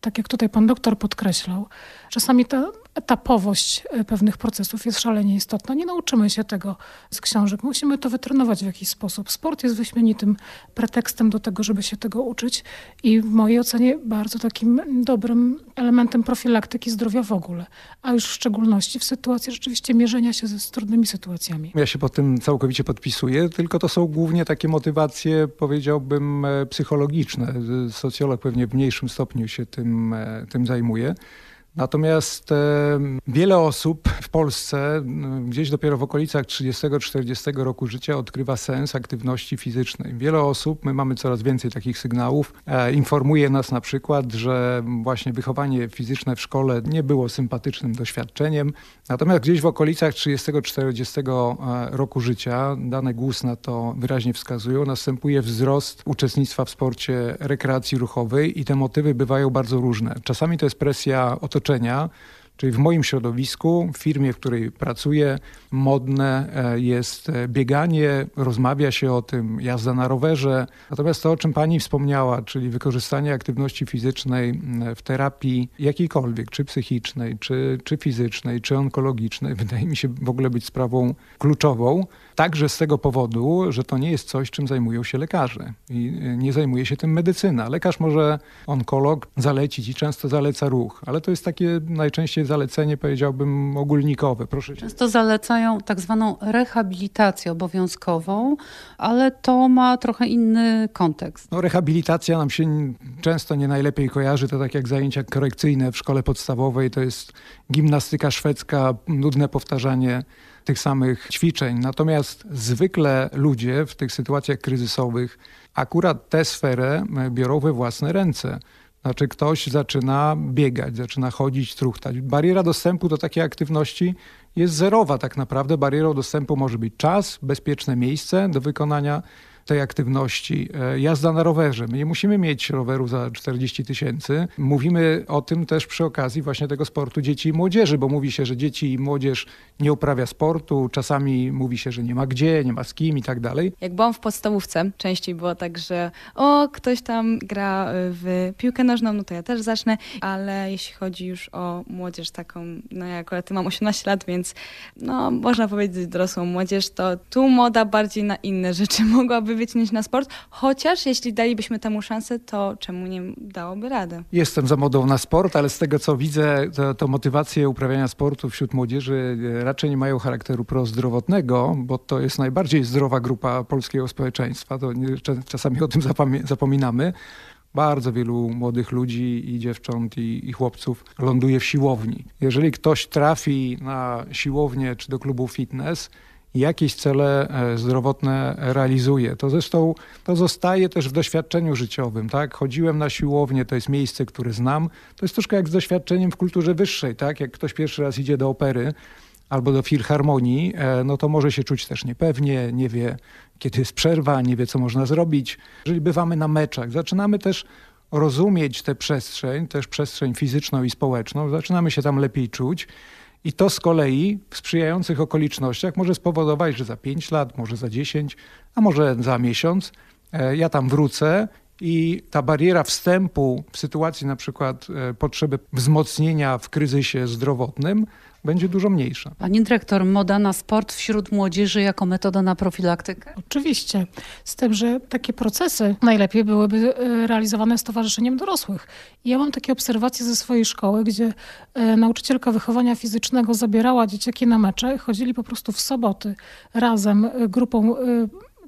[SPEAKER 12] Tak jak tutaj pan doktor podkreślał, czasami ta etapowość e, pewnych procesów jest szalenie istotna. Nie nauczymy się tego z książek. Musimy to wytrenować w jakiś sposób. Sport jest wyśmienitym pretekstem do tego, żeby się tego uczyć i w mojej ocenie bardzo takim dobrym elementem profilaktyki zdrowia w ogóle, a już w szczególności w sytuacji rzeczywiście mierzenia się z trudnymi sytuacjami.
[SPEAKER 13] Ja się pod tym całkowicie podpisuję, tylko to są głównie takie motywacje, powiedziałbym, e, psychologiczne. Socjolog pewnie w mniejszym stopniu się tym, e, tym zajmuje. Natomiast e, wiele osób w Polsce gdzieś dopiero w okolicach 30-40 roku życia odkrywa sens aktywności fizycznej. Wiele osób, my mamy coraz więcej takich sygnałów, e, informuje nas na przykład, że właśnie wychowanie fizyczne w szkole nie było sympatycznym doświadczeniem. Natomiast gdzieś w okolicach 30-40 e, roku życia, dane GUS na to wyraźnie wskazują, następuje wzrost uczestnictwa w sporcie rekreacji ruchowej i te motywy bywają bardzo różne. Czasami to jest presja otoczenia, otoczenia, Czyli w moim środowisku, w firmie, w której pracuję, modne e, jest e, bieganie, rozmawia się o tym, jazda na rowerze. Natomiast to, o czym pani wspomniała, czyli wykorzystanie aktywności fizycznej w terapii jakiejkolwiek, czy psychicznej, czy, czy fizycznej, czy onkologicznej, <laughs> wydaje mi się w ogóle być sprawą kluczową. Także z tego powodu, że to nie jest coś, czym zajmują się lekarze i e, nie zajmuje się tym medycyna. Lekarz może, onkolog zalecić i często zaleca ruch, ale to jest takie najczęściej zalecenie powiedziałbym ogólnikowe. Proszę się.
[SPEAKER 9] Często zalecają tak zwaną rehabilitację obowiązkową, ale to ma trochę inny kontekst.
[SPEAKER 13] No, rehabilitacja nam się często nie najlepiej kojarzy. To tak jak zajęcia korekcyjne w szkole podstawowej. To jest gimnastyka szwedzka, nudne powtarzanie tych samych ćwiczeń. Natomiast zwykle ludzie w tych sytuacjach kryzysowych akurat tę sferę biorą we własne ręce. Znaczy ktoś zaczyna biegać, zaczyna chodzić, truchtać. Bariera dostępu do takiej aktywności jest zerowa tak naprawdę. Barierą dostępu może być czas, bezpieczne miejsce do wykonania tej aktywności. E, jazda na rowerze. My nie musimy mieć roweru za 40 tysięcy. Mówimy o tym też przy okazji właśnie tego sportu dzieci i młodzieży, bo mówi się, że dzieci i młodzież nie uprawia sportu, czasami mówi się, że nie ma gdzie, nie ma z kim i tak dalej.
[SPEAKER 10] Jak byłam w podstawówce, częściej było tak, że o, ktoś tam gra w piłkę nożną, no to ja też zacznę, ale jeśli chodzi już o młodzież taką, no ja akurat mam 18 lat, więc no można powiedzieć dorosłą młodzież, to tu moda bardziej na inne rzeczy <laughs> mogłaby niż na sport, chociaż jeśli dalibyśmy temu szansę, to czemu nie dałoby rady?
[SPEAKER 13] Jestem za modą na sport, ale z tego co widzę, to, to motywacje uprawiania sportu wśród młodzieży e, raczej nie mają charakteru prozdrowotnego, bo to jest najbardziej zdrowa grupa polskiego społeczeństwa. To nie, czasami o tym zapominamy. Bardzo wielu młodych ludzi i dziewcząt i, i, chłopców ląduje w siłowni. Jeżeli ktoś trafi na siłownię czy do klubu fitness, jakieś cele e, zdrowotne realizuje. To zresztą to zostaje też w doświadczeniu życiowym. Tak? Chodziłem na siłownię, to jest miejsce, które znam. To jest troszkę jak z doświadczeniem w kulturze wyższej. Tak? Jak ktoś pierwszy raz idzie do opery albo do filharmonii, e, no to może się czuć też niepewnie, nie wie kiedy jest przerwa, nie wie co można zrobić. Jeżeli bywamy na meczach, zaczynamy też rozumieć tę przestrzeń, też przestrzeń fizyczną i społeczną, zaczynamy się tam lepiej czuć. I to z kolei w sprzyjających okolicznościach może spowodować, że za 5 lat, może za 10, a może za miesiąc e, ja tam wrócę i ta bariera wstępu w sytuacji na przykład e, potrzeby wzmocnienia w kryzysie zdrowotnym będzie dużo mniejsza.
[SPEAKER 9] Pani dyrektor, moda na sport wśród młodzieży jako metoda na profilaktykę?
[SPEAKER 12] Oczywiście. Z tym, że takie procesy najlepiej byłyby e, realizowane z towarzyszeniem dorosłych. Ja mam takie obserwacje ze swojej szkoły, gdzie e, nauczycielka wychowania fizycznego zabierała dzieciaki na mecze, chodzili po prostu w soboty razem e, grupą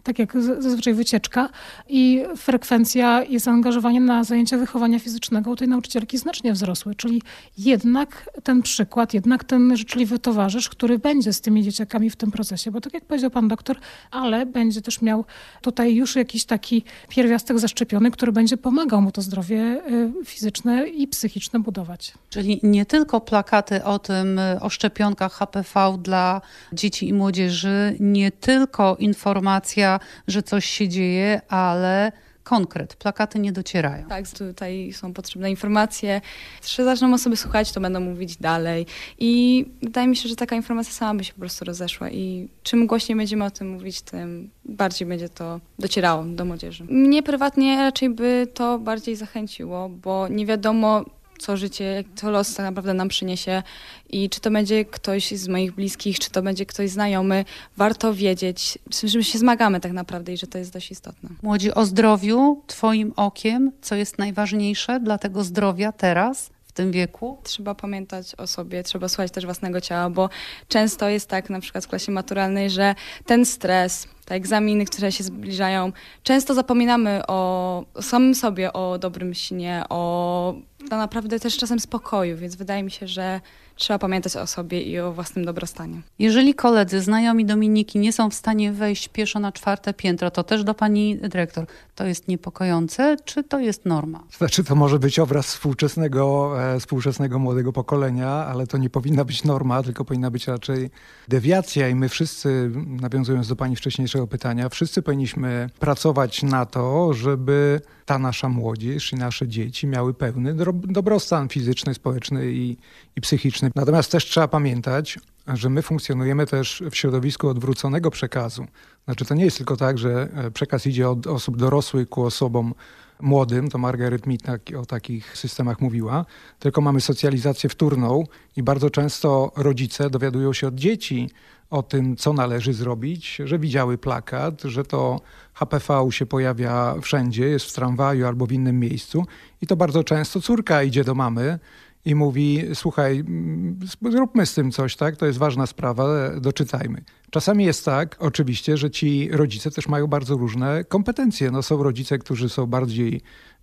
[SPEAKER 12] tak jak zazwyczaj wycieczka i frekwencja i zaangażowanie na zajęcia wychowania fizycznego u tej nauczycielki znacznie wzrosły. Czyli jednak ten przykład, jednak ten życzliwy towarzysz, który będzie z tymi dzieciakami w tym procesie, bo tak jak powiedział pan doktor, ale będzie też miał tutaj już jakiś taki pierwiastek zaszczepiony, który będzie pomagał mu to zdrowie y, fizyczne i psychiczne budować.
[SPEAKER 9] Czyli nie tylko plakaty o tym, o szczepionkach HPV dla dzieci i młodzieży, nie tylko informacja że coś się dzieje, ale konkret. Plakaty nie docierają.
[SPEAKER 10] Tak, tutaj są potrzebne informacje. Że zaczną osoby słuchać, to będą mówić dalej. I wydaje mi się, że taka informacja sama by się po prostu rozeszła. I czym głośniej będziemy o tym mówić, tym bardziej będzie to docierało do młodzieży. Mnie prywatnie raczej by to bardziej zachęciło, bo nie wiadomo, co życie, co los tak naprawdę nam przyniesie i czy to będzie ktoś z moich bliskich, czy to będzie ktoś znajomy, warto wiedzieć, że my się zmagamy tak naprawdę i że to jest dość istotne.
[SPEAKER 9] Młodzi o zdrowiu, twoim okiem, co jest najważniejsze dla tego zdrowia teraz? w tym wieku?
[SPEAKER 10] Trzeba pamiętać o sobie, trzeba słuchać też własnego ciała, bo często jest tak na przykład w klasie maturalnej, że ten stres, te egzaminy, które się zbliżają, często zapominamy o samym sobie, o dobrym śnie, o tak naprawdę też czasem spokoju, więc wydaje mi się, że trzeba pamiętać o sobie i o własnym dobrostanie.
[SPEAKER 9] Jeżeli koledzy, znajomi Dominiki nie są w stanie wejść pieszo na czwarte piętro, to też do pani dyrektor. To jest niepokojące, czy to jest norma?
[SPEAKER 13] Znaczy, to może być obraz współczesnego, e, współczesnego młodego pokolenia, ale to nie powinna być norma, tylko powinna być raczej dewiacja i my wszyscy, nawiązując do pani wcześniejszego pytania, wszyscy powinniśmy pracować na to, żeby ta nasza młodzież i nasze dzieci miały pełny dobrostan fizyczny, społeczny i, i psychiczny. Natomiast też trzeba pamiętać, że my funkcjonujemy też w środowisku odwróconego przekazu. Znaczy to nie jest tylko tak, że e, przekaz idzie od osób dorosłych ku osobom młodym, to Margaret Mead tak, o takich systemach mówiła, tylko mamy socjalizację wtórną i bardzo często rodzice dowiadują się od dzieci o tym, co należy zrobić, że widziały plakat, że to HPV się pojawia wszędzie, jest w tramwaju albo w innym miejscu i to bardzo często córka idzie do mamy i mówi: Słuchaj, mm, zróbmy z tym coś, tak? To jest ważna sprawa, doczytajmy. Czasami jest tak, oczywiście, że ci rodzice też mają bardzo różne kompetencje. No, są rodzice, którzy są bardziej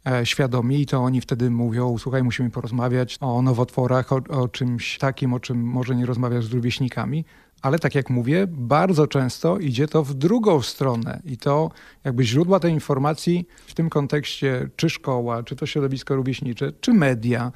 [SPEAKER 13] e, świadomi i to oni wtedy mówią, słuchaj, musimy porozmawiać o nowotworach, o, o czymś takim, o czym może nie rozmawiasz z rówieśnikami. Ale tak jak mówię, bardzo często idzie to w drugą stronę i to jakby źródła tej informacji w tym kontekście, czy szkoła, czy to środowisko rówieśnicze, czy media,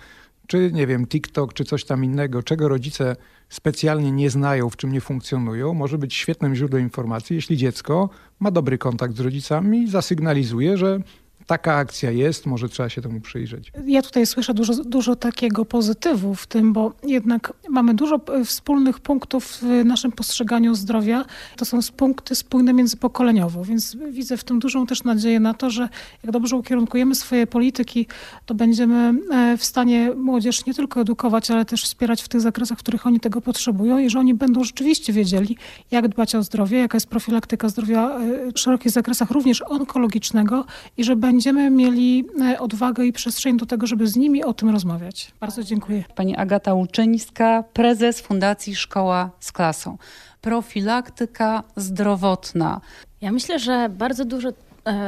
[SPEAKER 13] czy nie wiem, TikTok, czy coś tam innego, czego rodzice specjalnie nie znają, w czym nie funkcjonują, może być świetnym źródłem informacji, jeśli dziecko ma dobry kontakt z rodzicami, zasygnalizuje, że taka akcja jest, może trzeba się temu przyjrzeć.
[SPEAKER 12] Ja tutaj słyszę dużo, dużo takiego pozytywu w tym, bo jednak mamy dużo e, wspólnych punktów w naszym postrzeganiu zdrowia. To są punkty spójne międzypokoleniowo, więc widzę w tym dużą też nadzieję na to, że jak dobrze ukierunkujemy swoje polityki, to będziemy e, w stanie młodzież nie tylko edukować, ale też wspierać w tych zakresach, w których oni tego potrzebują i że oni będą rzeczywiście wiedzieli, jak dbać o zdrowie, jaka jest profilaktyka zdrowia e, w szerokich zakresach, również onkologicznego i że będziemy mieli e, odwagę i przestrzeń do tego, żeby z nimi o tym rozmawiać. Bardzo dziękuję.
[SPEAKER 9] Pani Agata Łuczyńska, prezes Fundacji Szkoła z Klasą. Profilaktyka zdrowotna.
[SPEAKER 14] Ja myślę, że bardzo dużo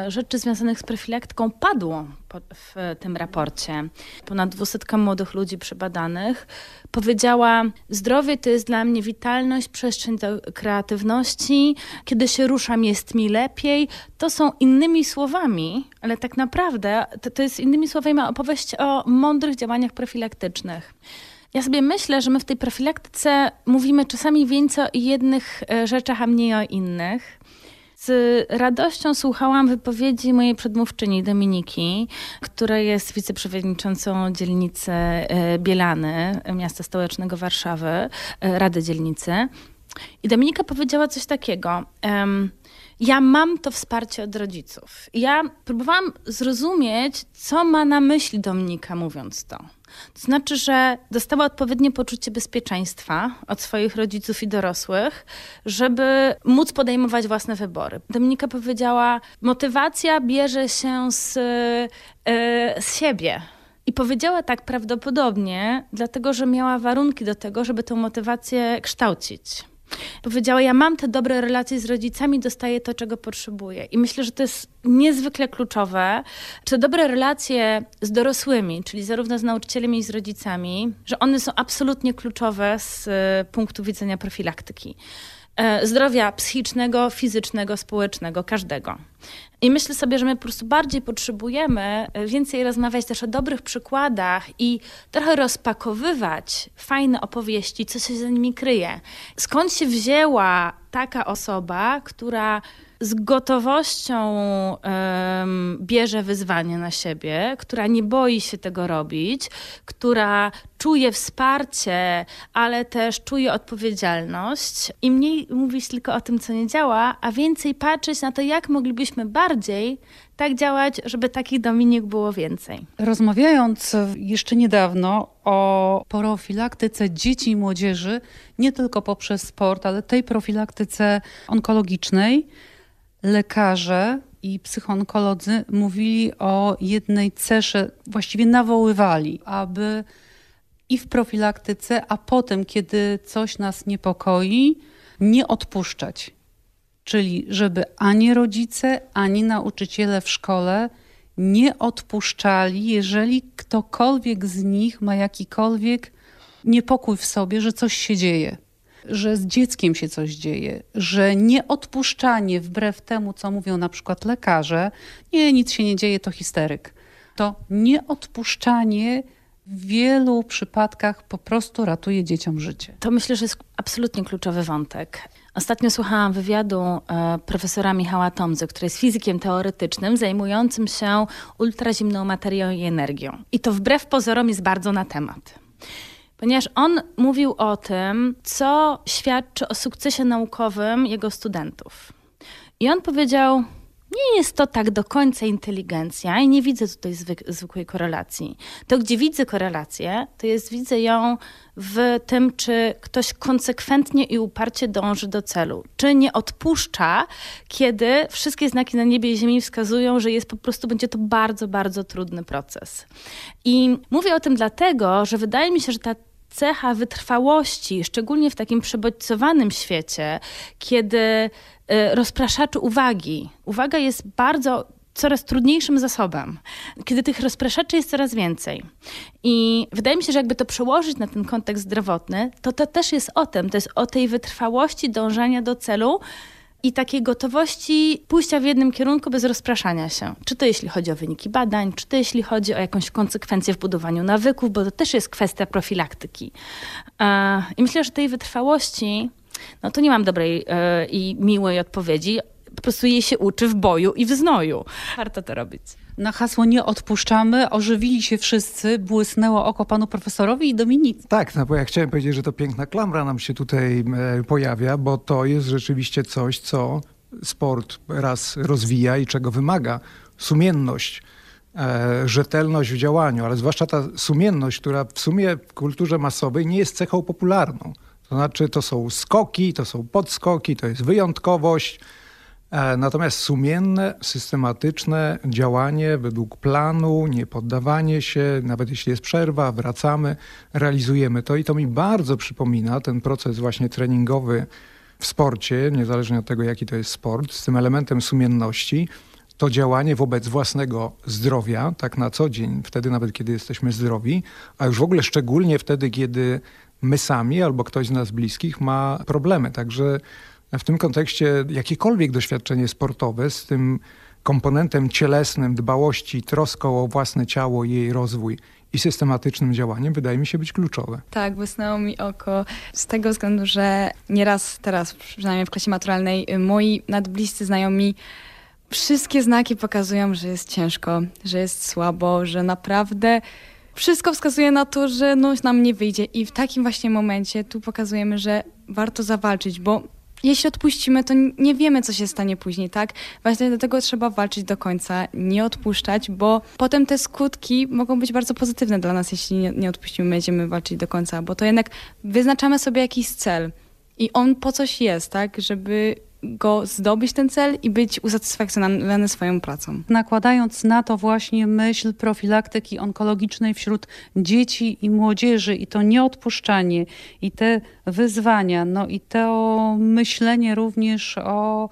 [SPEAKER 14] rzeczy związanych z profilaktyką padło w tym raporcie. Ponad 200 młodych ludzi przebadanych powiedziała: Zdrowie to jest dla mnie witalność, przestrzeń do kreatywności. Kiedy się ruszam, jest mi lepiej. To są innymi słowami, ale tak naprawdę to, to jest innymi słowami opowieść o mądrych działaniach profilaktycznych. Ja sobie myślę, że my w tej profilaktyce mówimy czasami więcej o jednych e, rzeczach, a mniej o innych. Z radością słuchałam wypowiedzi mojej przedmówczyni Dominiki, która jest wiceprzewodniczącą dzielnicy e, Bielany, miasta stołecznego Warszawy, e, Rady Dzielnicy. I Dominika powiedziała coś takiego. Ja mam to wsparcie od rodziców. Ja próbowałam zrozumieć, co ma na myśli Dominika mówiąc to. To znaczy, że dostała odpowiednie poczucie bezpieczeństwa od swoich rodziców i dorosłych, żeby móc podejmować własne wybory. Dominika powiedziała: Motywacja bierze się z, yy, z siebie. I powiedziała tak prawdopodobnie, dlatego że miała warunki do tego, żeby tę motywację kształcić. Powiedziała, ja mam te dobre relacje z rodzicami, dostaję to, czego potrzebuję. I myślę, że to jest niezwykle kluczowe, czy dobre relacje z dorosłymi, czyli zarówno z nauczycielami, jak i z rodzicami, że one są absolutnie kluczowe z e, punktu widzenia profilaktyki. E, zdrowia psychicznego, fizycznego, społecznego, każdego. I myślę sobie, że my po prostu bardziej potrzebujemy e, więcej rozmawiać też o dobrych przykładach i trochę rozpakowywać fajne opowieści, co się za nimi kryje. Skąd się wzięła taka osoba, która z gotowością um, bierze wyzwanie na siebie, która nie boi się tego robić, która czuje wsparcie, ale też czuje odpowiedzialność i mniej mówić tylko o tym, co nie działa, a więcej patrzeć na to, jak moglibyśmy bardziej tak działać, żeby takich Dominik było więcej.
[SPEAKER 9] Rozmawiając jeszcze niedawno o profilaktyce dzieci i młodzieży, nie tylko poprzez sport, ale tej profilaktyce onkologicznej, lekarze i psychonkolodzy mówili o jednej cesze, właściwie nawoływali, aby i w profilaktyce, a potem, kiedy coś nas niepokoi, nie odpuszczać. Czyli, żeby ani rodzice, ani nauczyciele w szkole nie odpuszczali, jeżeli ktokolwiek z nich ma jakikolwiek niepokój w sobie, że coś się dzieje że z dzieckiem się coś dzieje, że nieodpuszczanie wbrew temu, co mówią na przykład lekarze, nie, nic się nie dzieje, to histeryk. To nieodpuszczanie w wielu przypadkach po prostu ratuje dzieciom życie.
[SPEAKER 14] To myślę, że jest absolutnie kluczowy wątek. Ostatnio słuchałam wywiadu e, profesora Michała Tomzy, który jest fizykiem teoretycznym zajmującym się ultrazimną materią i energią. I to wbrew pozorom jest bardzo na temat ponieważ on mówił o tym, co świadczy o sukcesie naukowym jego studentów. I on powiedział: nie jest to tak do końca inteligencja i nie widzę tutaj zwyk- zwykłej korelacji. To, gdzie widzę korelację, to jest widzę ją w tym, czy ktoś konsekwentnie i uparcie dąży do celu, czy nie odpuszcza, kiedy wszystkie znaki na niebie i ziemi wskazują, że jest po prostu będzie to bardzo, bardzo trudny proces. I mówię o tym dlatego, że wydaje mi się, że ta cecha wytrwałości, szczególnie w takim przebodźcowanym świecie, kiedy y, rozpraszaczy uwagi, uwaga jest bardzo coraz trudniejszym zasobem, kiedy tych rozpraszaczy jest coraz więcej. I wydaje mi się, że jakby to przełożyć na ten kontekst zdrowotny, to to też jest o tym, to jest o tej wytrwałości dążenia do celu, i takiej gotowości pójścia w jednym kierunku bez rozpraszania się. Czy to jeśli chodzi o wyniki badań, czy to jeśli chodzi o jakąś konsekwencję w budowaniu nawyków, bo to też jest kwestia profilaktyki. E, I myślę, że tej wytrwałości, no to nie mam dobrej e, i miłej odpowiedzi. Po prostu jej się uczy w boju i w znoju. Warto to robić.
[SPEAKER 9] Na hasło nie odpuszczamy, ożywili się wszyscy, błysnęło oko panu profesorowi i Dominice.
[SPEAKER 13] Tak, no bo ja chciałem powiedzieć, że to piękna klamra nam się tutaj e, pojawia, bo to jest rzeczywiście coś, co sport raz rozwija i czego wymaga. Sumienność, e, rzetelność w działaniu, ale zwłaszcza ta sumienność, która w sumie w kulturze masowej nie jest cechą popularną. To znaczy to są skoki, to są podskoki, to jest wyjątkowość, natomiast sumienne, systematyczne działanie według planu, nie poddawanie się, nawet jeśli jest przerwa, wracamy, realizujemy to i to mi bardzo przypomina ten proces właśnie treningowy w sporcie, niezależnie od tego jaki to jest sport, z tym elementem sumienności, to działanie wobec własnego zdrowia, tak na co dzień, wtedy nawet kiedy jesteśmy zdrowi, a już w ogóle szczególnie wtedy, kiedy my sami albo ktoś z nas bliskich ma problemy. Także w tym kontekście jakiekolwiek doświadczenie sportowe z tym komponentem cielesnym, dbałości, troską o własne ciało i jej rozwój i systematycznym działaniem wydaje mi się być kluczowe.
[SPEAKER 10] Tak, błysnęło mi oko z tego względu, że nieraz teraz, przynajmniej w klasie maturalnej, moi nadbliscy znajomi wszystkie znaki pokazują, że jest ciężko, że jest słabo, że naprawdę wszystko wskazuje na to, że no, nam nie wyjdzie. I w takim właśnie momencie tu pokazujemy, że warto zawalczyć, bo jeśli odpuścimy, to nie wiemy, co się stanie później, tak? Właśnie dlatego trzeba walczyć do końca, nie odpuszczać, bo potem te skutki mogą być bardzo pozytywne dla nas, jeśli nie, nie odpuścimy, będziemy walczyć do końca, bo to jednak wyznaczamy sobie jakiś cel i on po coś jest, tak? Żeby go zdobyć ten cel i być usatysfakcjonowany swoją pracą.
[SPEAKER 9] Nakładając na to właśnie myśl profilaktyki onkologicznej wśród dzieci i młodzieży i to nieodpuszczanie i te wyzwania, no i to myślenie również o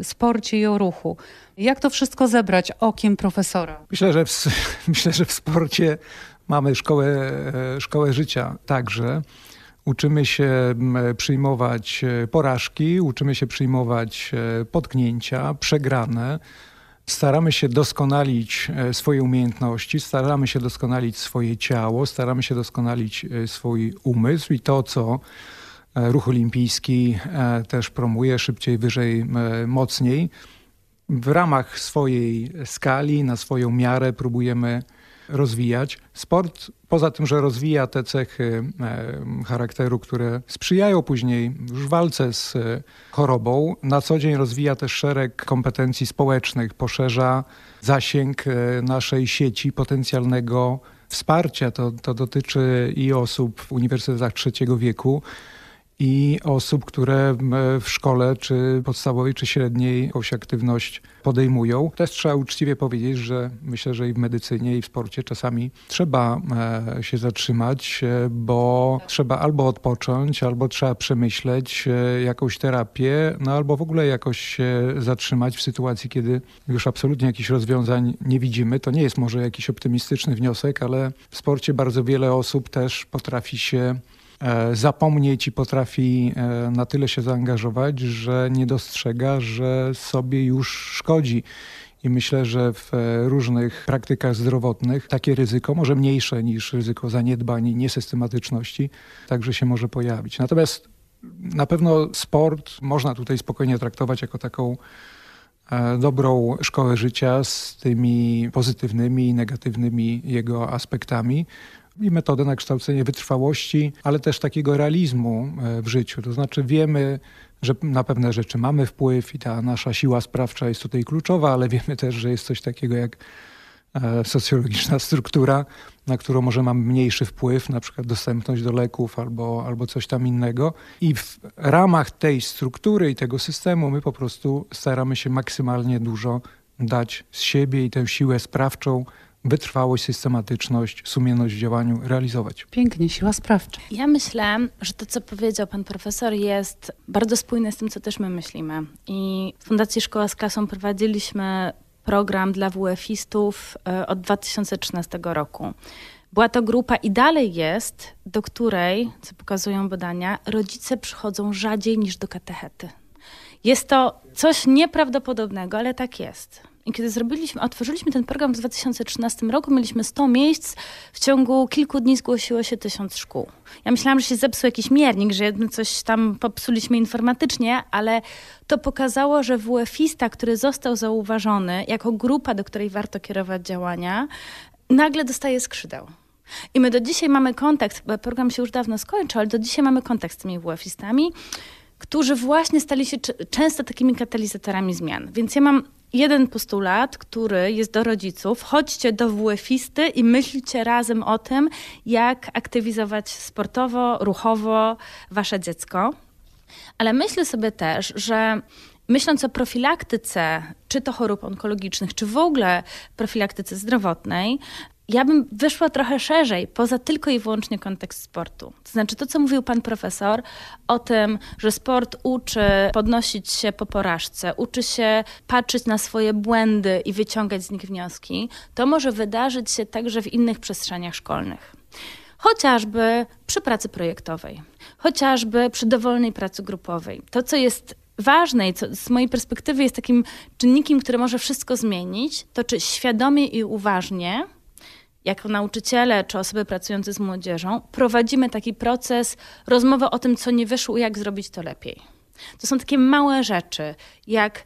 [SPEAKER 9] y, sporcie i o ruchu. Jak to wszystko zebrać okiem profesora?
[SPEAKER 13] Myślę, że w, <laughs> myślę, że w sporcie mamy szkołę, e, szkołę życia także. Uczymy się przyjmować e, porażki, uczymy się przyjmować e, potknięcia, przegrane. Staramy się doskonalić e, swoje umiejętności, staramy się doskonalić swoje ciało, staramy się doskonalić swój umysł i to, co ruch olimpijski też promuje szybciej, wyżej, mocniej. W ramach swojej skali, na swoją miarę próbujemy rozwijać. Sport, poza tym, że rozwija te cechy e, charakteru, które sprzyjają później już walce z e, chorobą, na co dzień rozwija też szereg kompetencji społecznych, poszerza zasięg e, naszej sieci potencjalnego wsparcia. To, to dotyczy i osób w uniwersytetach trzeciego wieku, i osób, które w szkole, czy podstawowej, czy średniej jakąś aktywność podejmują. Też trzeba uczciwie powiedzieć, że myślę, że i w medycynie, i w sporcie czasami trzeba e, się zatrzymać, e, bo trzeba albo odpocząć, albo trzeba przemyśleć e, jakąś terapię, no albo w ogóle jakoś się zatrzymać w sytuacji, kiedy już absolutnie jakichś rozwiązań nie widzimy. To nie jest może jakiś optymistyczny wniosek, ale w sporcie bardzo wiele osób też potrafi się E, zapomnieć i potrafi e, na tyle się zaangażować, że nie dostrzega, że sobie już szkodzi. I myślę, że w e, różnych praktykach zdrowotnych takie ryzyko, może mniejsze niż ryzyko zaniedbań i niesystematyczności, także się może pojawić. Natomiast na pewno sport można tutaj spokojnie traktować jako taką dobrą szkołę życia z tymi pozytywnymi i negatywnymi jego aspektami i metodę na kształcenie wytrwałości, ale też takiego realizmu e, w życiu. To znaczy wiemy, że na pewne rzeczy mamy wpływ i ta nasza siła sprawcza jest tutaj kluczowa, ale wiemy też, że jest coś takiego jak e, socjologiczna struktura, na którą może mamy mniejszy wpływ, na przykład dostępność do leków albo, albo coś tam innego. I w ramach tej struktury i tego systemu my po prostu staramy się maksymalnie dużo dać z siebie i tę siłę sprawczą wytrwałość, systematyczność, sumienność w działaniu realizować.
[SPEAKER 9] Pięknie, siła sprawcza.
[SPEAKER 14] Ja myślę, że to, co powiedział pan profesor, jest bardzo spójne z tym, co też my myślimy. I w Fundacji Szkoła z Klasą prowadziliśmy program dla WF-istów e, od 2013 roku. Była to grupa i dalej jest, do której, co pokazują badania, rodzice przychodzą rzadziej niż do katechety. Jest to coś nieprawdopodobnego, ale tak jest. I kiedy zrobiliśmy, otworzyliśmy ten program w 2013 roku, mieliśmy 100 miejsc, w ciągu kilku dni zgłosiło się 1000 szkół. Ja myślałam, że się zepsuł jakiś miernik, że coś tam popsuliśmy informatycznie, ale to pokazało, że WF-ista, który został zauważony jako grupa, do której warto kierować działania, nagle dostaje skrzydeł. I my do dzisiaj mamy kontakt, program się już dawno skończył, ale do dzisiaj mamy kontakt z tymi WF-istami, którzy właśnie stali się często takimi katalizatorami zmian. Więc ja mam jeden postulat, który jest do rodziców. Chodźcie do WF-isty i myślcie razem o tym, jak aktywizować sportowo, ruchowo wasze dziecko. Ale myślę sobie też, że myśląc o profilaktyce, czy to chorób onkologicznych, czy w ogóle profilaktyce zdrowotnej, ja bym wyszła trochę szerzej, poza tylko i wyłącznie kontekst sportu. To znaczy to, co mówił pan profesor o tym, że sport uczy podnosić się po porażce, uczy się patrzeć na swoje błędy i wyciągać z nich wnioski, to może wydarzyć się także w innych przestrzeniach szkolnych. Chociażby przy pracy projektowej, chociażby przy dowolnej pracy grupowej. To, co jest ważne i co z mojej perspektywy jest takim czynnikiem, który może wszystko zmienić, to czy świadomie i uważnie jako nauczyciele czy osoby pracujące z młodzieżą, prowadzimy taki proces rozmowy o tym, co nie wyszło, jak zrobić to lepiej. To są takie małe rzeczy, jak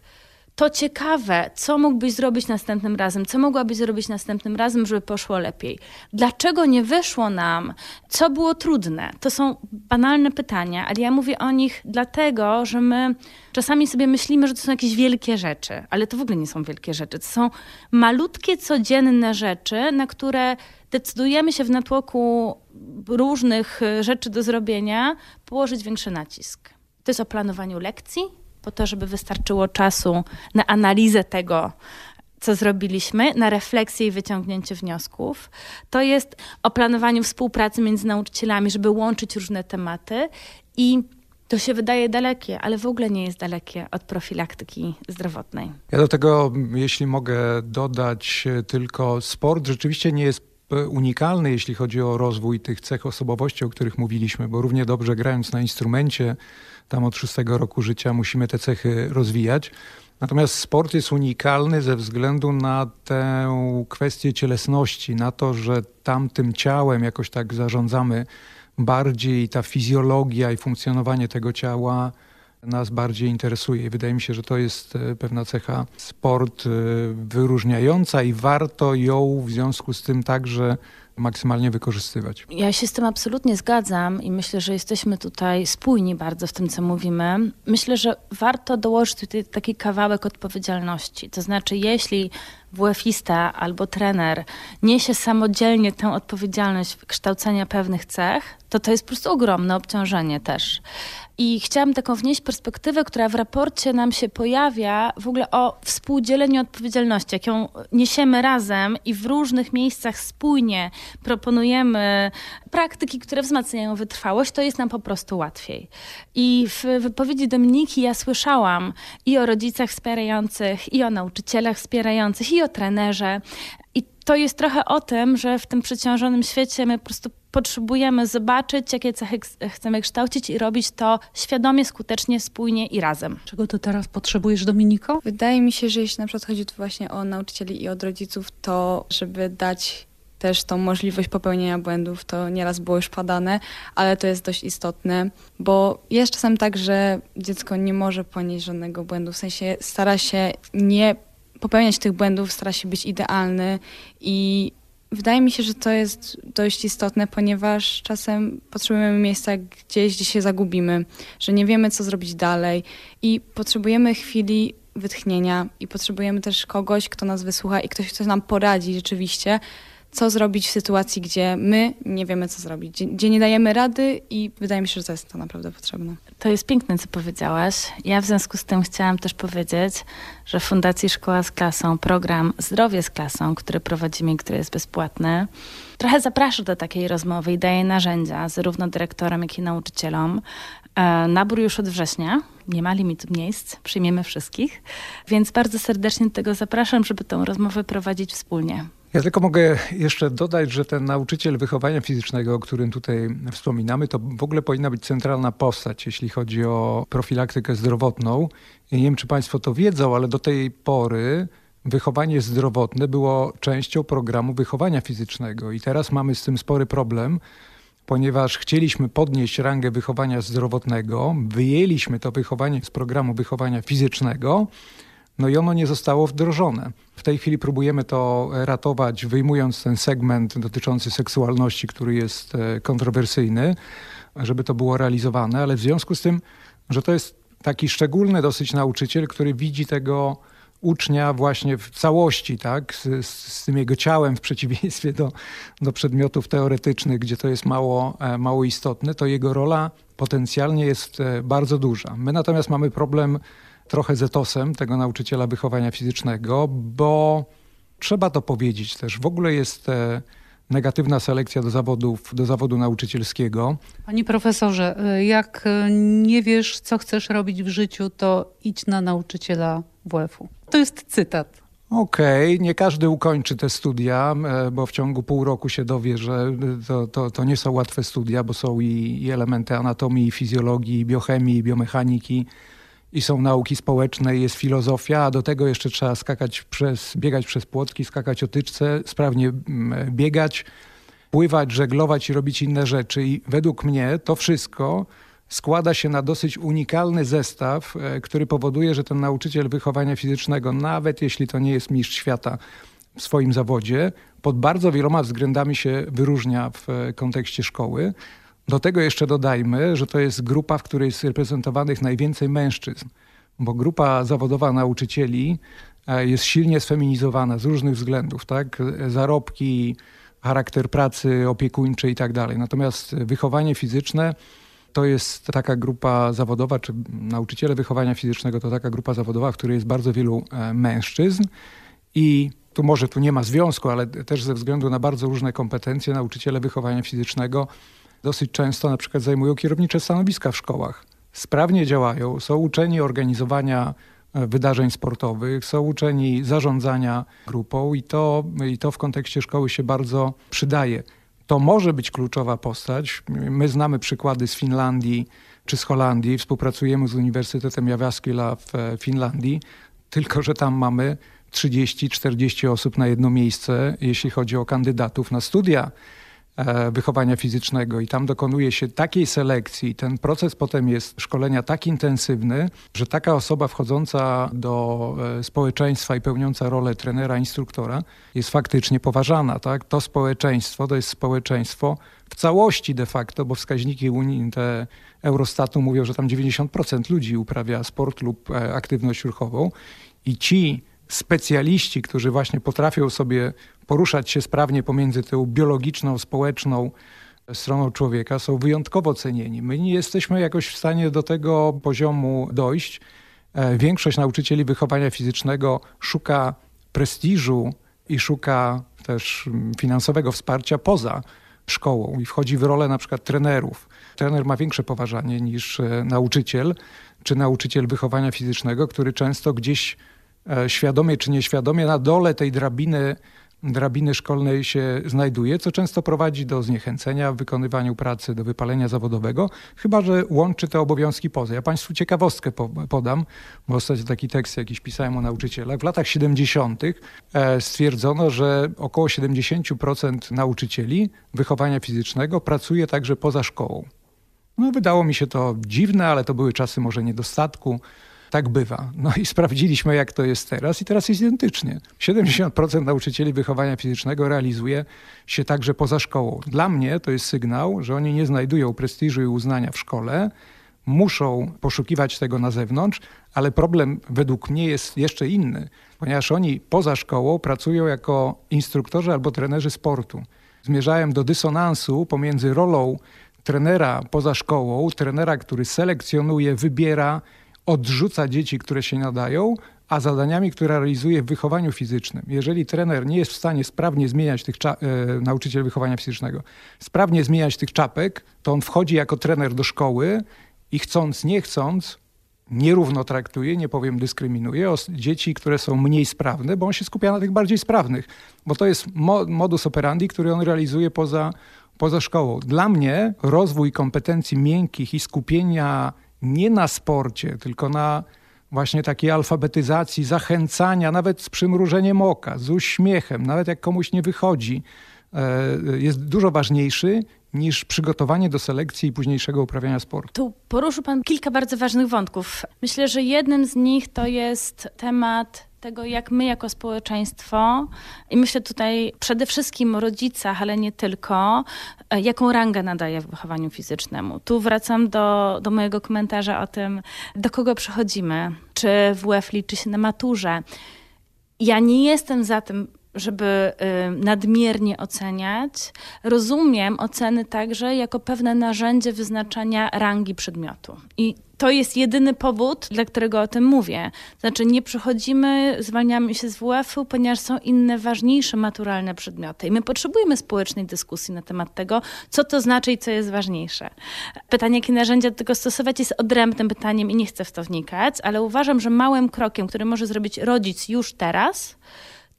[SPEAKER 14] to ciekawe, co mógłbyś zrobić następnym razem, co mogłabyś zrobić następnym razem, żeby poszło lepiej. Dlaczego nie wyszło nam? Co było trudne? To są banalne pytania, ale ja mówię o nich dlatego, że my czasami sobie myślimy, że to są jakieś wielkie rzeczy, ale to w ogóle nie są wielkie rzeczy. To są malutkie, codzienne rzeczy, na które decydujemy się w natłoku różnych rzeczy do zrobienia położyć większy nacisk. To jest o planowaniu lekcji, po to, żeby wystarczyło czasu na analizę tego, co zrobiliśmy, na refleksję i wyciągnięcie wniosków. To jest o planowaniu współpracy między nauczycielami, żeby łączyć różne tematy i to się wydaje dalekie, ale w ogóle nie jest dalekie od profilaktyki zdrowotnej.
[SPEAKER 13] Ja do tego, jeśli mogę dodać tylko sport, rzeczywiście nie jest unikalny, jeśli chodzi o rozwój tych cech osobowości, o których mówiliśmy, bo równie dobrze grając na instrumencie, tam od szóstego roku życia musimy te cechy rozwijać. Natomiast sport jest unikalny ze względu na tę kwestię cielesności, na to, że tamtym ciałem jakoś tak zarządzamy bardziej ta fizjologia i funkcjonowanie tego ciała nas bardziej interesuje. I wydaje mi się, że to jest e, pewna cecha sport e, wyróżniająca i warto ją w związku z tym także maksymalnie wykorzystywać.
[SPEAKER 14] Ja się z tym absolutnie zgadzam i myślę, że jesteśmy tutaj spójni bardzo w tym, co mówimy. Myślę, że warto dołożyć tutaj taki kawałek odpowiedzialności. To znaczy, jeśli WF-ista albo trener niesie samodzielnie tę odpowiedzialność kształcenia pewnych cech, to to jest po prostu ogromne obciążenie też. I chciałam taką wnieść perspektywę, która w raporcie nam się pojawia w ogóle o współdzieleniu odpowiedzialności, jak ją niesiemy razem i w różnych miejscach spójnie proponujemy praktyki, które wzmacniają wytrwałość, to jest nam po prostu łatwiej. I w wypowiedzi Dominiki ja słyszałam i o rodzicach wspierających, i o nauczycielach wspierających, i o trenerze. I to jest trochę o tym, że w tym przeciążonym świecie my po prostu potrzebujemy zobaczyć, jakie cechy chcemy kształcić i robić to świadomie, skutecznie, spójnie i razem.
[SPEAKER 9] Czego ty teraz potrzebujesz, Dominiko?
[SPEAKER 10] Wydaje mi się, że jeśli na przykład chodzi tu właśnie o nauczycieli i od rodziców, to żeby dać też tą możliwość popełnienia błędów, to nieraz było już padane, ale to jest dość istotne, bo jest czasem tak, że dziecko nie może ponieść żadnego błędu, w sensie stara się nie popełniać tych błędów, stara się być idealny i Wydaje mi się, że to jest dość istotne, ponieważ czasem potrzebujemy miejsca gdzieś, gdzie się zagubimy, że nie wiemy, co zrobić dalej i potrzebujemy chwili wytchnienia i potrzebujemy też kogoś, kto nas wysłucha i ktoś, kto nam poradzi rzeczywiście, co zrobić w sytuacji, gdzie my nie wiemy, co zrobić, gdzie, gdzie nie dajemy rady i wydaje mi się, że to jest to naprawdę potrzebne.
[SPEAKER 14] To jest piękne, co powiedziałaś. Ja w związku z tym chciałam też powiedzieć, że w Fundacji Szkoła z Klasą program Zdrowie z Klasą, który prowadzimy i który jest bezpłatny, trochę zaprasza do takiej rozmowy i daje narzędzia zarówno dyrektorom, jak i nauczycielom. E, nabór już od września, nie ma limitu miejsc, przyjmiemy wszystkich, więc bardzo serdecznie do tego zapraszam, żeby tę rozmowę prowadzić wspólnie.
[SPEAKER 13] Ja tylko mogę jeszcze dodać, że ten nauczyciel wychowania fizycznego, o którym tutaj wspominamy, to w ogóle powinna być centralna postać, jeśli chodzi o profilaktykę zdrowotną. Nie wiem, czy Państwo to wiedzą, ale do tej pory wychowanie zdrowotne było częścią programu wychowania fizycznego i teraz mamy z tym spory problem, ponieważ chcieliśmy podnieść rangę wychowania zdrowotnego, wyjęliśmy to wychowanie z programu wychowania fizycznego, no i ono nie zostało wdrożone. W tej chwili próbujemy to ratować, wyjmując ten segment dotyczący seksualności, który jest e, kontrowersyjny, żeby to było realizowane, ale w związku z tym, że to jest taki szczególny dosyć nauczyciel, który widzi tego ucznia właśnie w całości, tak? Z, z, tym jego ciałem w przeciwieństwie do, do przedmiotów teoretycznych, gdzie to jest mało, e, mało istotne, to jego rola potencjalnie jest e, bardzo duża. My natomiast mamy problem trochę z etosem tego nauczyciela wychowania fizycznego, bo trzeba to powiedzieć też. W ogóle jest e, negatywna selekcja do zawodów, do zawodu nauczycielskiego.
[SPEAKER 9] Panie profesorze, e, jak e, nie wiesz, co chcesz robić w życiu, to idź na nauczyciela WF-u. To jest cytat.
[SPEAKER 13] Okej, okay. nie każdy ukończy te studia, bo w ciągu pół roku się dowie, że to, to, to nie są łatwe studia, bo są i, i elementy anatomii, i fizjologii, i biochemii, i biomechaniki i są nauki społeczne, jest filozofia, a do tego jeszcze trzeba skakać przez, biegać przez płotki, skakać o tyczce, sprawnie mm, biegać, pływać, żeglować i robić inne rzeczy. I według mnie to wszystko składa się na dosyć unikalny zestaw, e, który powoduje, że ten nauczyciel wychowania fizycznego, nawet jeśli to nie jest mistrz świata w swoim zawodzie, pod bardzo wieloma względami się wyróżnia w e, kontekście szkoły. Do tego jeszcze dodajmy, że to jest grupa, w której jest reprezentowanych najwięcej mężczyzn, bo grupa zawodowa nauczycieli e, jest silnie sfeminizowana z różnych względów, tak? Zarobki, charakter pracy opiekuńczej i tak dalej. Natomiast wychowanie fizyczne to jest taka grupa zawodowa, czy nauczyciele wychowania fizycznego to taka grupa zawodowa, w której jest bardzo wielu e, mężczyzn i tu może tu nie ma związku, ale też ze względu na bardzo różne kompetencje nauczyciele wychowania fizycznego dosyć często na przykład zajmują kierownicze stanowiska w szkołach. Sprawnie działają, są uczeni organizowania e, wydarzeń sportowych, są uczeni zarządzania grupą i to, i to w kontekście szkoły się bardzo przydaje. To może być kluczowa postać. My znamy przykłady z Finlandii czy z Holandii. Współpracujemy z Uniwersytetem Jyväskylä w Finlandii, tylko że tam mamy 30-40 osób na jedno miejsce, jeśli chodzi o kandydatów na studia wychowania fizycznego i tam dokonuje się takiej selekcji, ten proces potem jest szkolenia tak intensywny, że taka osoba wchodząca do e, społeczeństwa i pełniąca rolę trenera, instruktora jest faktycznie poważana. Tak? To społeczeństwo to jest społeczeństwo w całości de facto, bo wskaźniki Unii, te Eurostatu mówią, że tam 90% ludzi uprawia sport lub e, aktywność ruchową i ci specjaliści, którzy właśnie potrafią sobie poruszać się sprawnie pomiędzy tą biologiczną, społeczną stroną człowieka, są wyjątkowo cenieni. My nie jesteśmy jakoś w stanie do tego poziomu dojść. E, większość nauczycieli wychowania fizycznego szuka prestiżu i szuka też mm, finansowego wsparcia poza szkołą i wchodzi w rolę na przykład trenerów. Trener ma większe poważanie niż e, nauczyciel czy nauczyciel wychowania fizycznego, który często gdzieś e, świadomie czy nieświadomie na dole tej drabiny drabiny szkolnej się znajduje, co często prowadzi do zniechęcenia w wykonywaniu pracy, do wypalenia zawodowego, chyba że łączy te obowiązki poza. Ja Państwu ciekawostkę podam, bo ostatnio taki tekst jakiś pisałem o nauczycielach. W latach 70. E, stwierdzono, że około 70% nauczycieli wychowania fizycznego pracuje także poza szkołą. No, wydało mi się to dziwne, ale to były czasy może niedostatku tak bywa. No i sprawdziliśmy, jak to jest teraz i teraz jest identycznie. 70% nauczycieli wychowania fizycznego realizuje się także poza szkołą. Dla mnie to jest sygnał, że oni nie znajdują prestiżu i uznania w szkole, muszą poszukiwać tego na zewnątrz, ale problem według mnie jest jeszcze inny, ponieważ oni poza szkołą pracują jako instruktorzy albo trenerzy sportu. Zmierzałem do dysonansu pomiędzy rolą trenera poza szkołą, trenera, który selekcjonuje, wybiera, odrzuca dzieci, które się nadają, a zadaniami, które realizuje w wychowaniu fizycznym. Jeżeli trener nie jest w stanie sprawnie zmieniać tych, e, nauczyciel wychowania fizycznego, sprawnie zmieniać tych czapek, to on wchodzi jako trener do szkoły i chcąc, nie chcąc, nierówno traktuje, nie powiem dyskryminuje dzieci, które są mniej sprawne, bo on się skupia na tych bardziej sprawnych, bo to jest mo modus operandi, który on realizuje poza, poza szkołą. Dla mnie rozwój kompetencji miękkich i skupienia nie na sporcie, tylko na właśnie takiej alfabetyzacji, zachęcania, nawet z przymrużeniem oka, z uśmiechem, nawet jak komuś nie wychodzi, e, jest dużo ważniejszy niż przygotowanie do selekcji i późniejszego uprawiania sportu.
[SPEAKER 14] Tu poruszył Pan kilka bardzo ważnych wątków. Myślę, że jednym z nich to jest temat tego, jak my jako społeczeństwo, i myślę tutaj przede wszystkim o rodzicach, ale nie tylko, e, jaką rangę nadaje wychowaniu fizycznemu. Tu wracam do, do mojego komentarza o tym, do kogo przychodzimy, czy WF liczy się na maturze. Ja nie jestem za tym, żeby y, nadmiernie oceniać. Rozumiem oceny także jako pewne narzędzie wyznaczania rangi przedmiotu. I to jest jedyny powód, dla którego o tym mówię. Znaczy nie przychodzimy, zwalniamy się z WF-u, ponieważ są inne, ważniejsze maturalne przedmioty. I my potrzebujemy społecznej dyskusji na temat tego, co to znaczy i co jest ważniejsze. Pytanie, jakie narzędzia do tego stosować, jest odrębnym pytaniem i nie chcę w to wnikać, ale uważam, że małym krokiem, który może zrobić rodzic już teraz,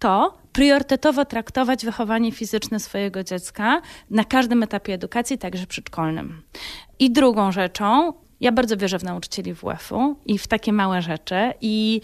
[SPEAKER 14] to priorytetowo traktować wychowanie fizyczne swojego dziecka na każdym etapie edukacji, także przedszkolnym. I drugą rzeczą, ja bardzo wierzę w nauczycieli WF-u i w takie małe rzeczy i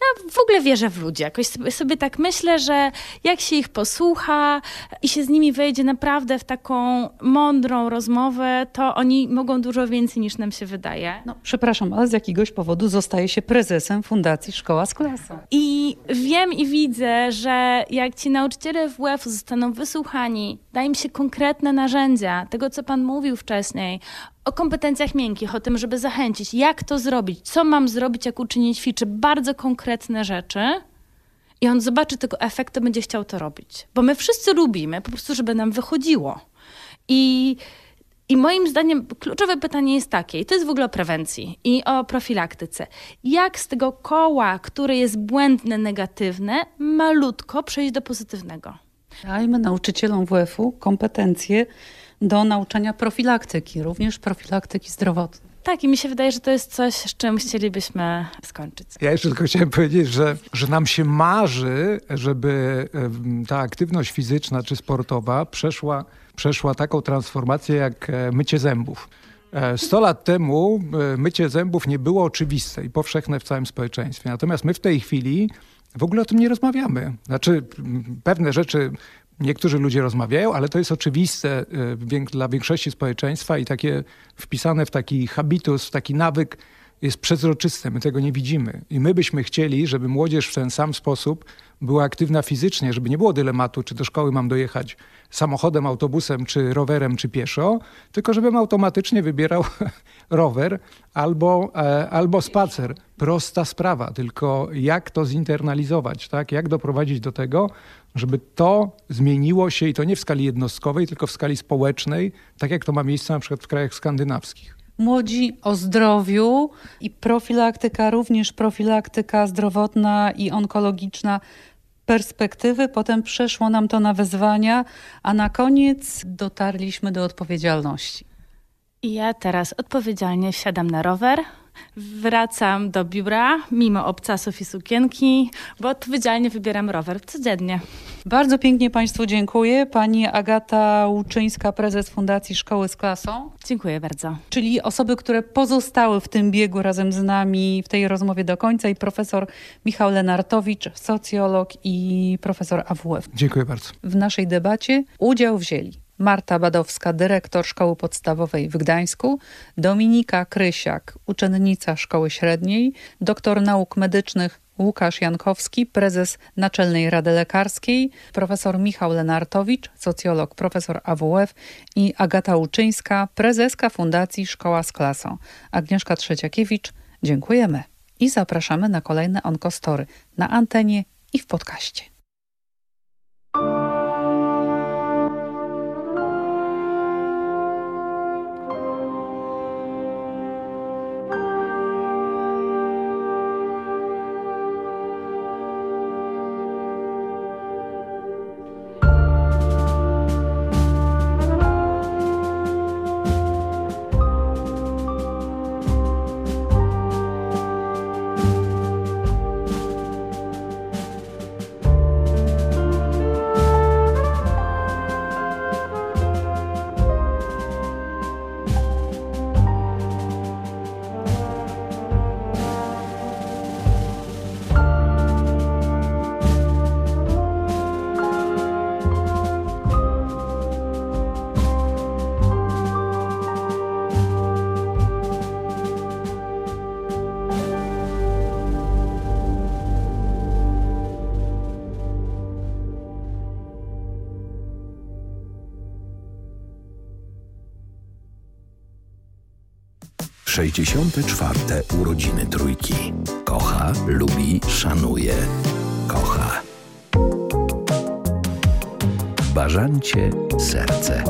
[SPEAKER 14] ja w ogóle wierzę w ludzi. Jakoś sobie, sobie, tak myślę, że jak się ich posłucha i się z nimi wejdzie naprawdę w taką mądrą rozmowę, to oni mogą dużo więcej niż nam się wydaje.
[SPEAKER 9] No, przepraszam, ale z jakiegoś powodu zostaje się prezesem Fundacji Szkoła z Klasą.
[SPEAKER 14] I wiem i widzę, że jak ci nauczyciele WF zostaną wysłuchani, da im się konkretne narzędzia, tego co pan mówił wcześniej, o kompetencjach miękkich, o tym, żeby zachęcić, jak to zrobić, co mam zrobić, jak uczynić ćwiczy, bardzo konkretne rzeczy. I on zobaczy tego efektu, będzie chciał to robić. Bo my wszyscy lubimy po prostu, żeby nam wychodziło. I, I moim zdaniem kluczowe pytanie jest takie, i to jest w ogóle o prewencji i o profilaktyce. Jak z tego koła, które jest błędne, negatywne, malutko przejść do pozytywnego?
[SPEAKER 9] Dajmy nauczycielom WF-u kompetencje do nauczania profilaktyki, również profilaktyki zdrowotnej.
[SPEAKER 14] Tak, i mi się wydaje, że to jest coś, z czym chcielibyśmy skończyć.
[SPEAKER 13] Ja jeszcze tylko chciałem powiedzieć, że, że nam się marzy, żeby ta aktywność fizyczna czy sportowa przeszła, przeszła taką transformację jak e, mycie zębów. 100 e, lat temu e, mycie zębów nie było oczywiste i powszechne w całym społeczeństwie. Natomiast my w tej chwili w ogóle o tym nie rozmawiamy. Znaczy, pewne rzeczy niektórzy ludzie rozmawiają, ale to jest oczywiste e, dla większości społeczeństwa i takie wpisane w taki habitus, w taki nawyk jest przezroczyste, my tego nie widzimy. I my byśmy chcieli, żeby młodzież w ten sam sposób była aktywna fizycznie, żeby nie było dylematu, czy do szkoły mam dojechać samochodem, autobusem, czy rowerem, czy pieszo, tylko żebym automatycznie wybierał <laughs> rower albo, e, albo spacer. Prosta sprawa, tylko jak to zinternalizować, tak? jak doprowadzić do tego, żeby to zmieniło się i to nie w skali jednostkowej, tylko w skali społecznej, tak jak to ma miejsce na przykład w krajach skandynawskich.
[SPEAKER 9] Młodzi o zdrowiu i profilaktyka, również profilaktyka zdrowotna i onkologiczna perspektywy, potem przeszło nam to na wezwania, a na koniec dotarliśmy do odpowiedzialności.
[SPEAKER 14] I ja teraz odpowiedzialnie wsiadam na rower, wracam do biura, mimo obcasów i sukienki, bo odpowiedzialnie wybieram rower codziennie.
[SPEAKER 9] Bardzo pięknie Państwu dziękuję. Pani Agata Łuczyńska, prezes Fundacji Szkoły z Klasą.
[SPEAKER 14] Dziękuję bardzo.
[SPEAKER 9] Czyli osoby, które pozostały w tym biegu razem z nami w tej rozmowie do końca i profesor Michał Lenartowicz, socjolog i profesor AWF.
[SPEAKER 13] Dziękuję bardzo.
[SPEAKER 9] W naszej debacie udział wzięli Marta Badowska, dyrektor Szkoły Podstawowej w Gdańsku, Dominika Krysiak, uczennica Szkoły Średniej, doktor nauk medycznych Łukasz Jankowski, prezes Naczelnej Rady Lekarskiej, profesor Michał Lenartowicz, socjolog, profesor AWF i Agata Uczyńska, prezeska Fundacji Szkoła z Klasą. Agnieszka Trzeciakiewicz, dziękujemy i zapraszamy na kolejne Onkostory na antenie i w podcaście.
[SPEAKER 8] Sześćdziesiąte czwarte urodziny trójki. Kocha, lubi, szanuje. Kocha. Bażancie serce.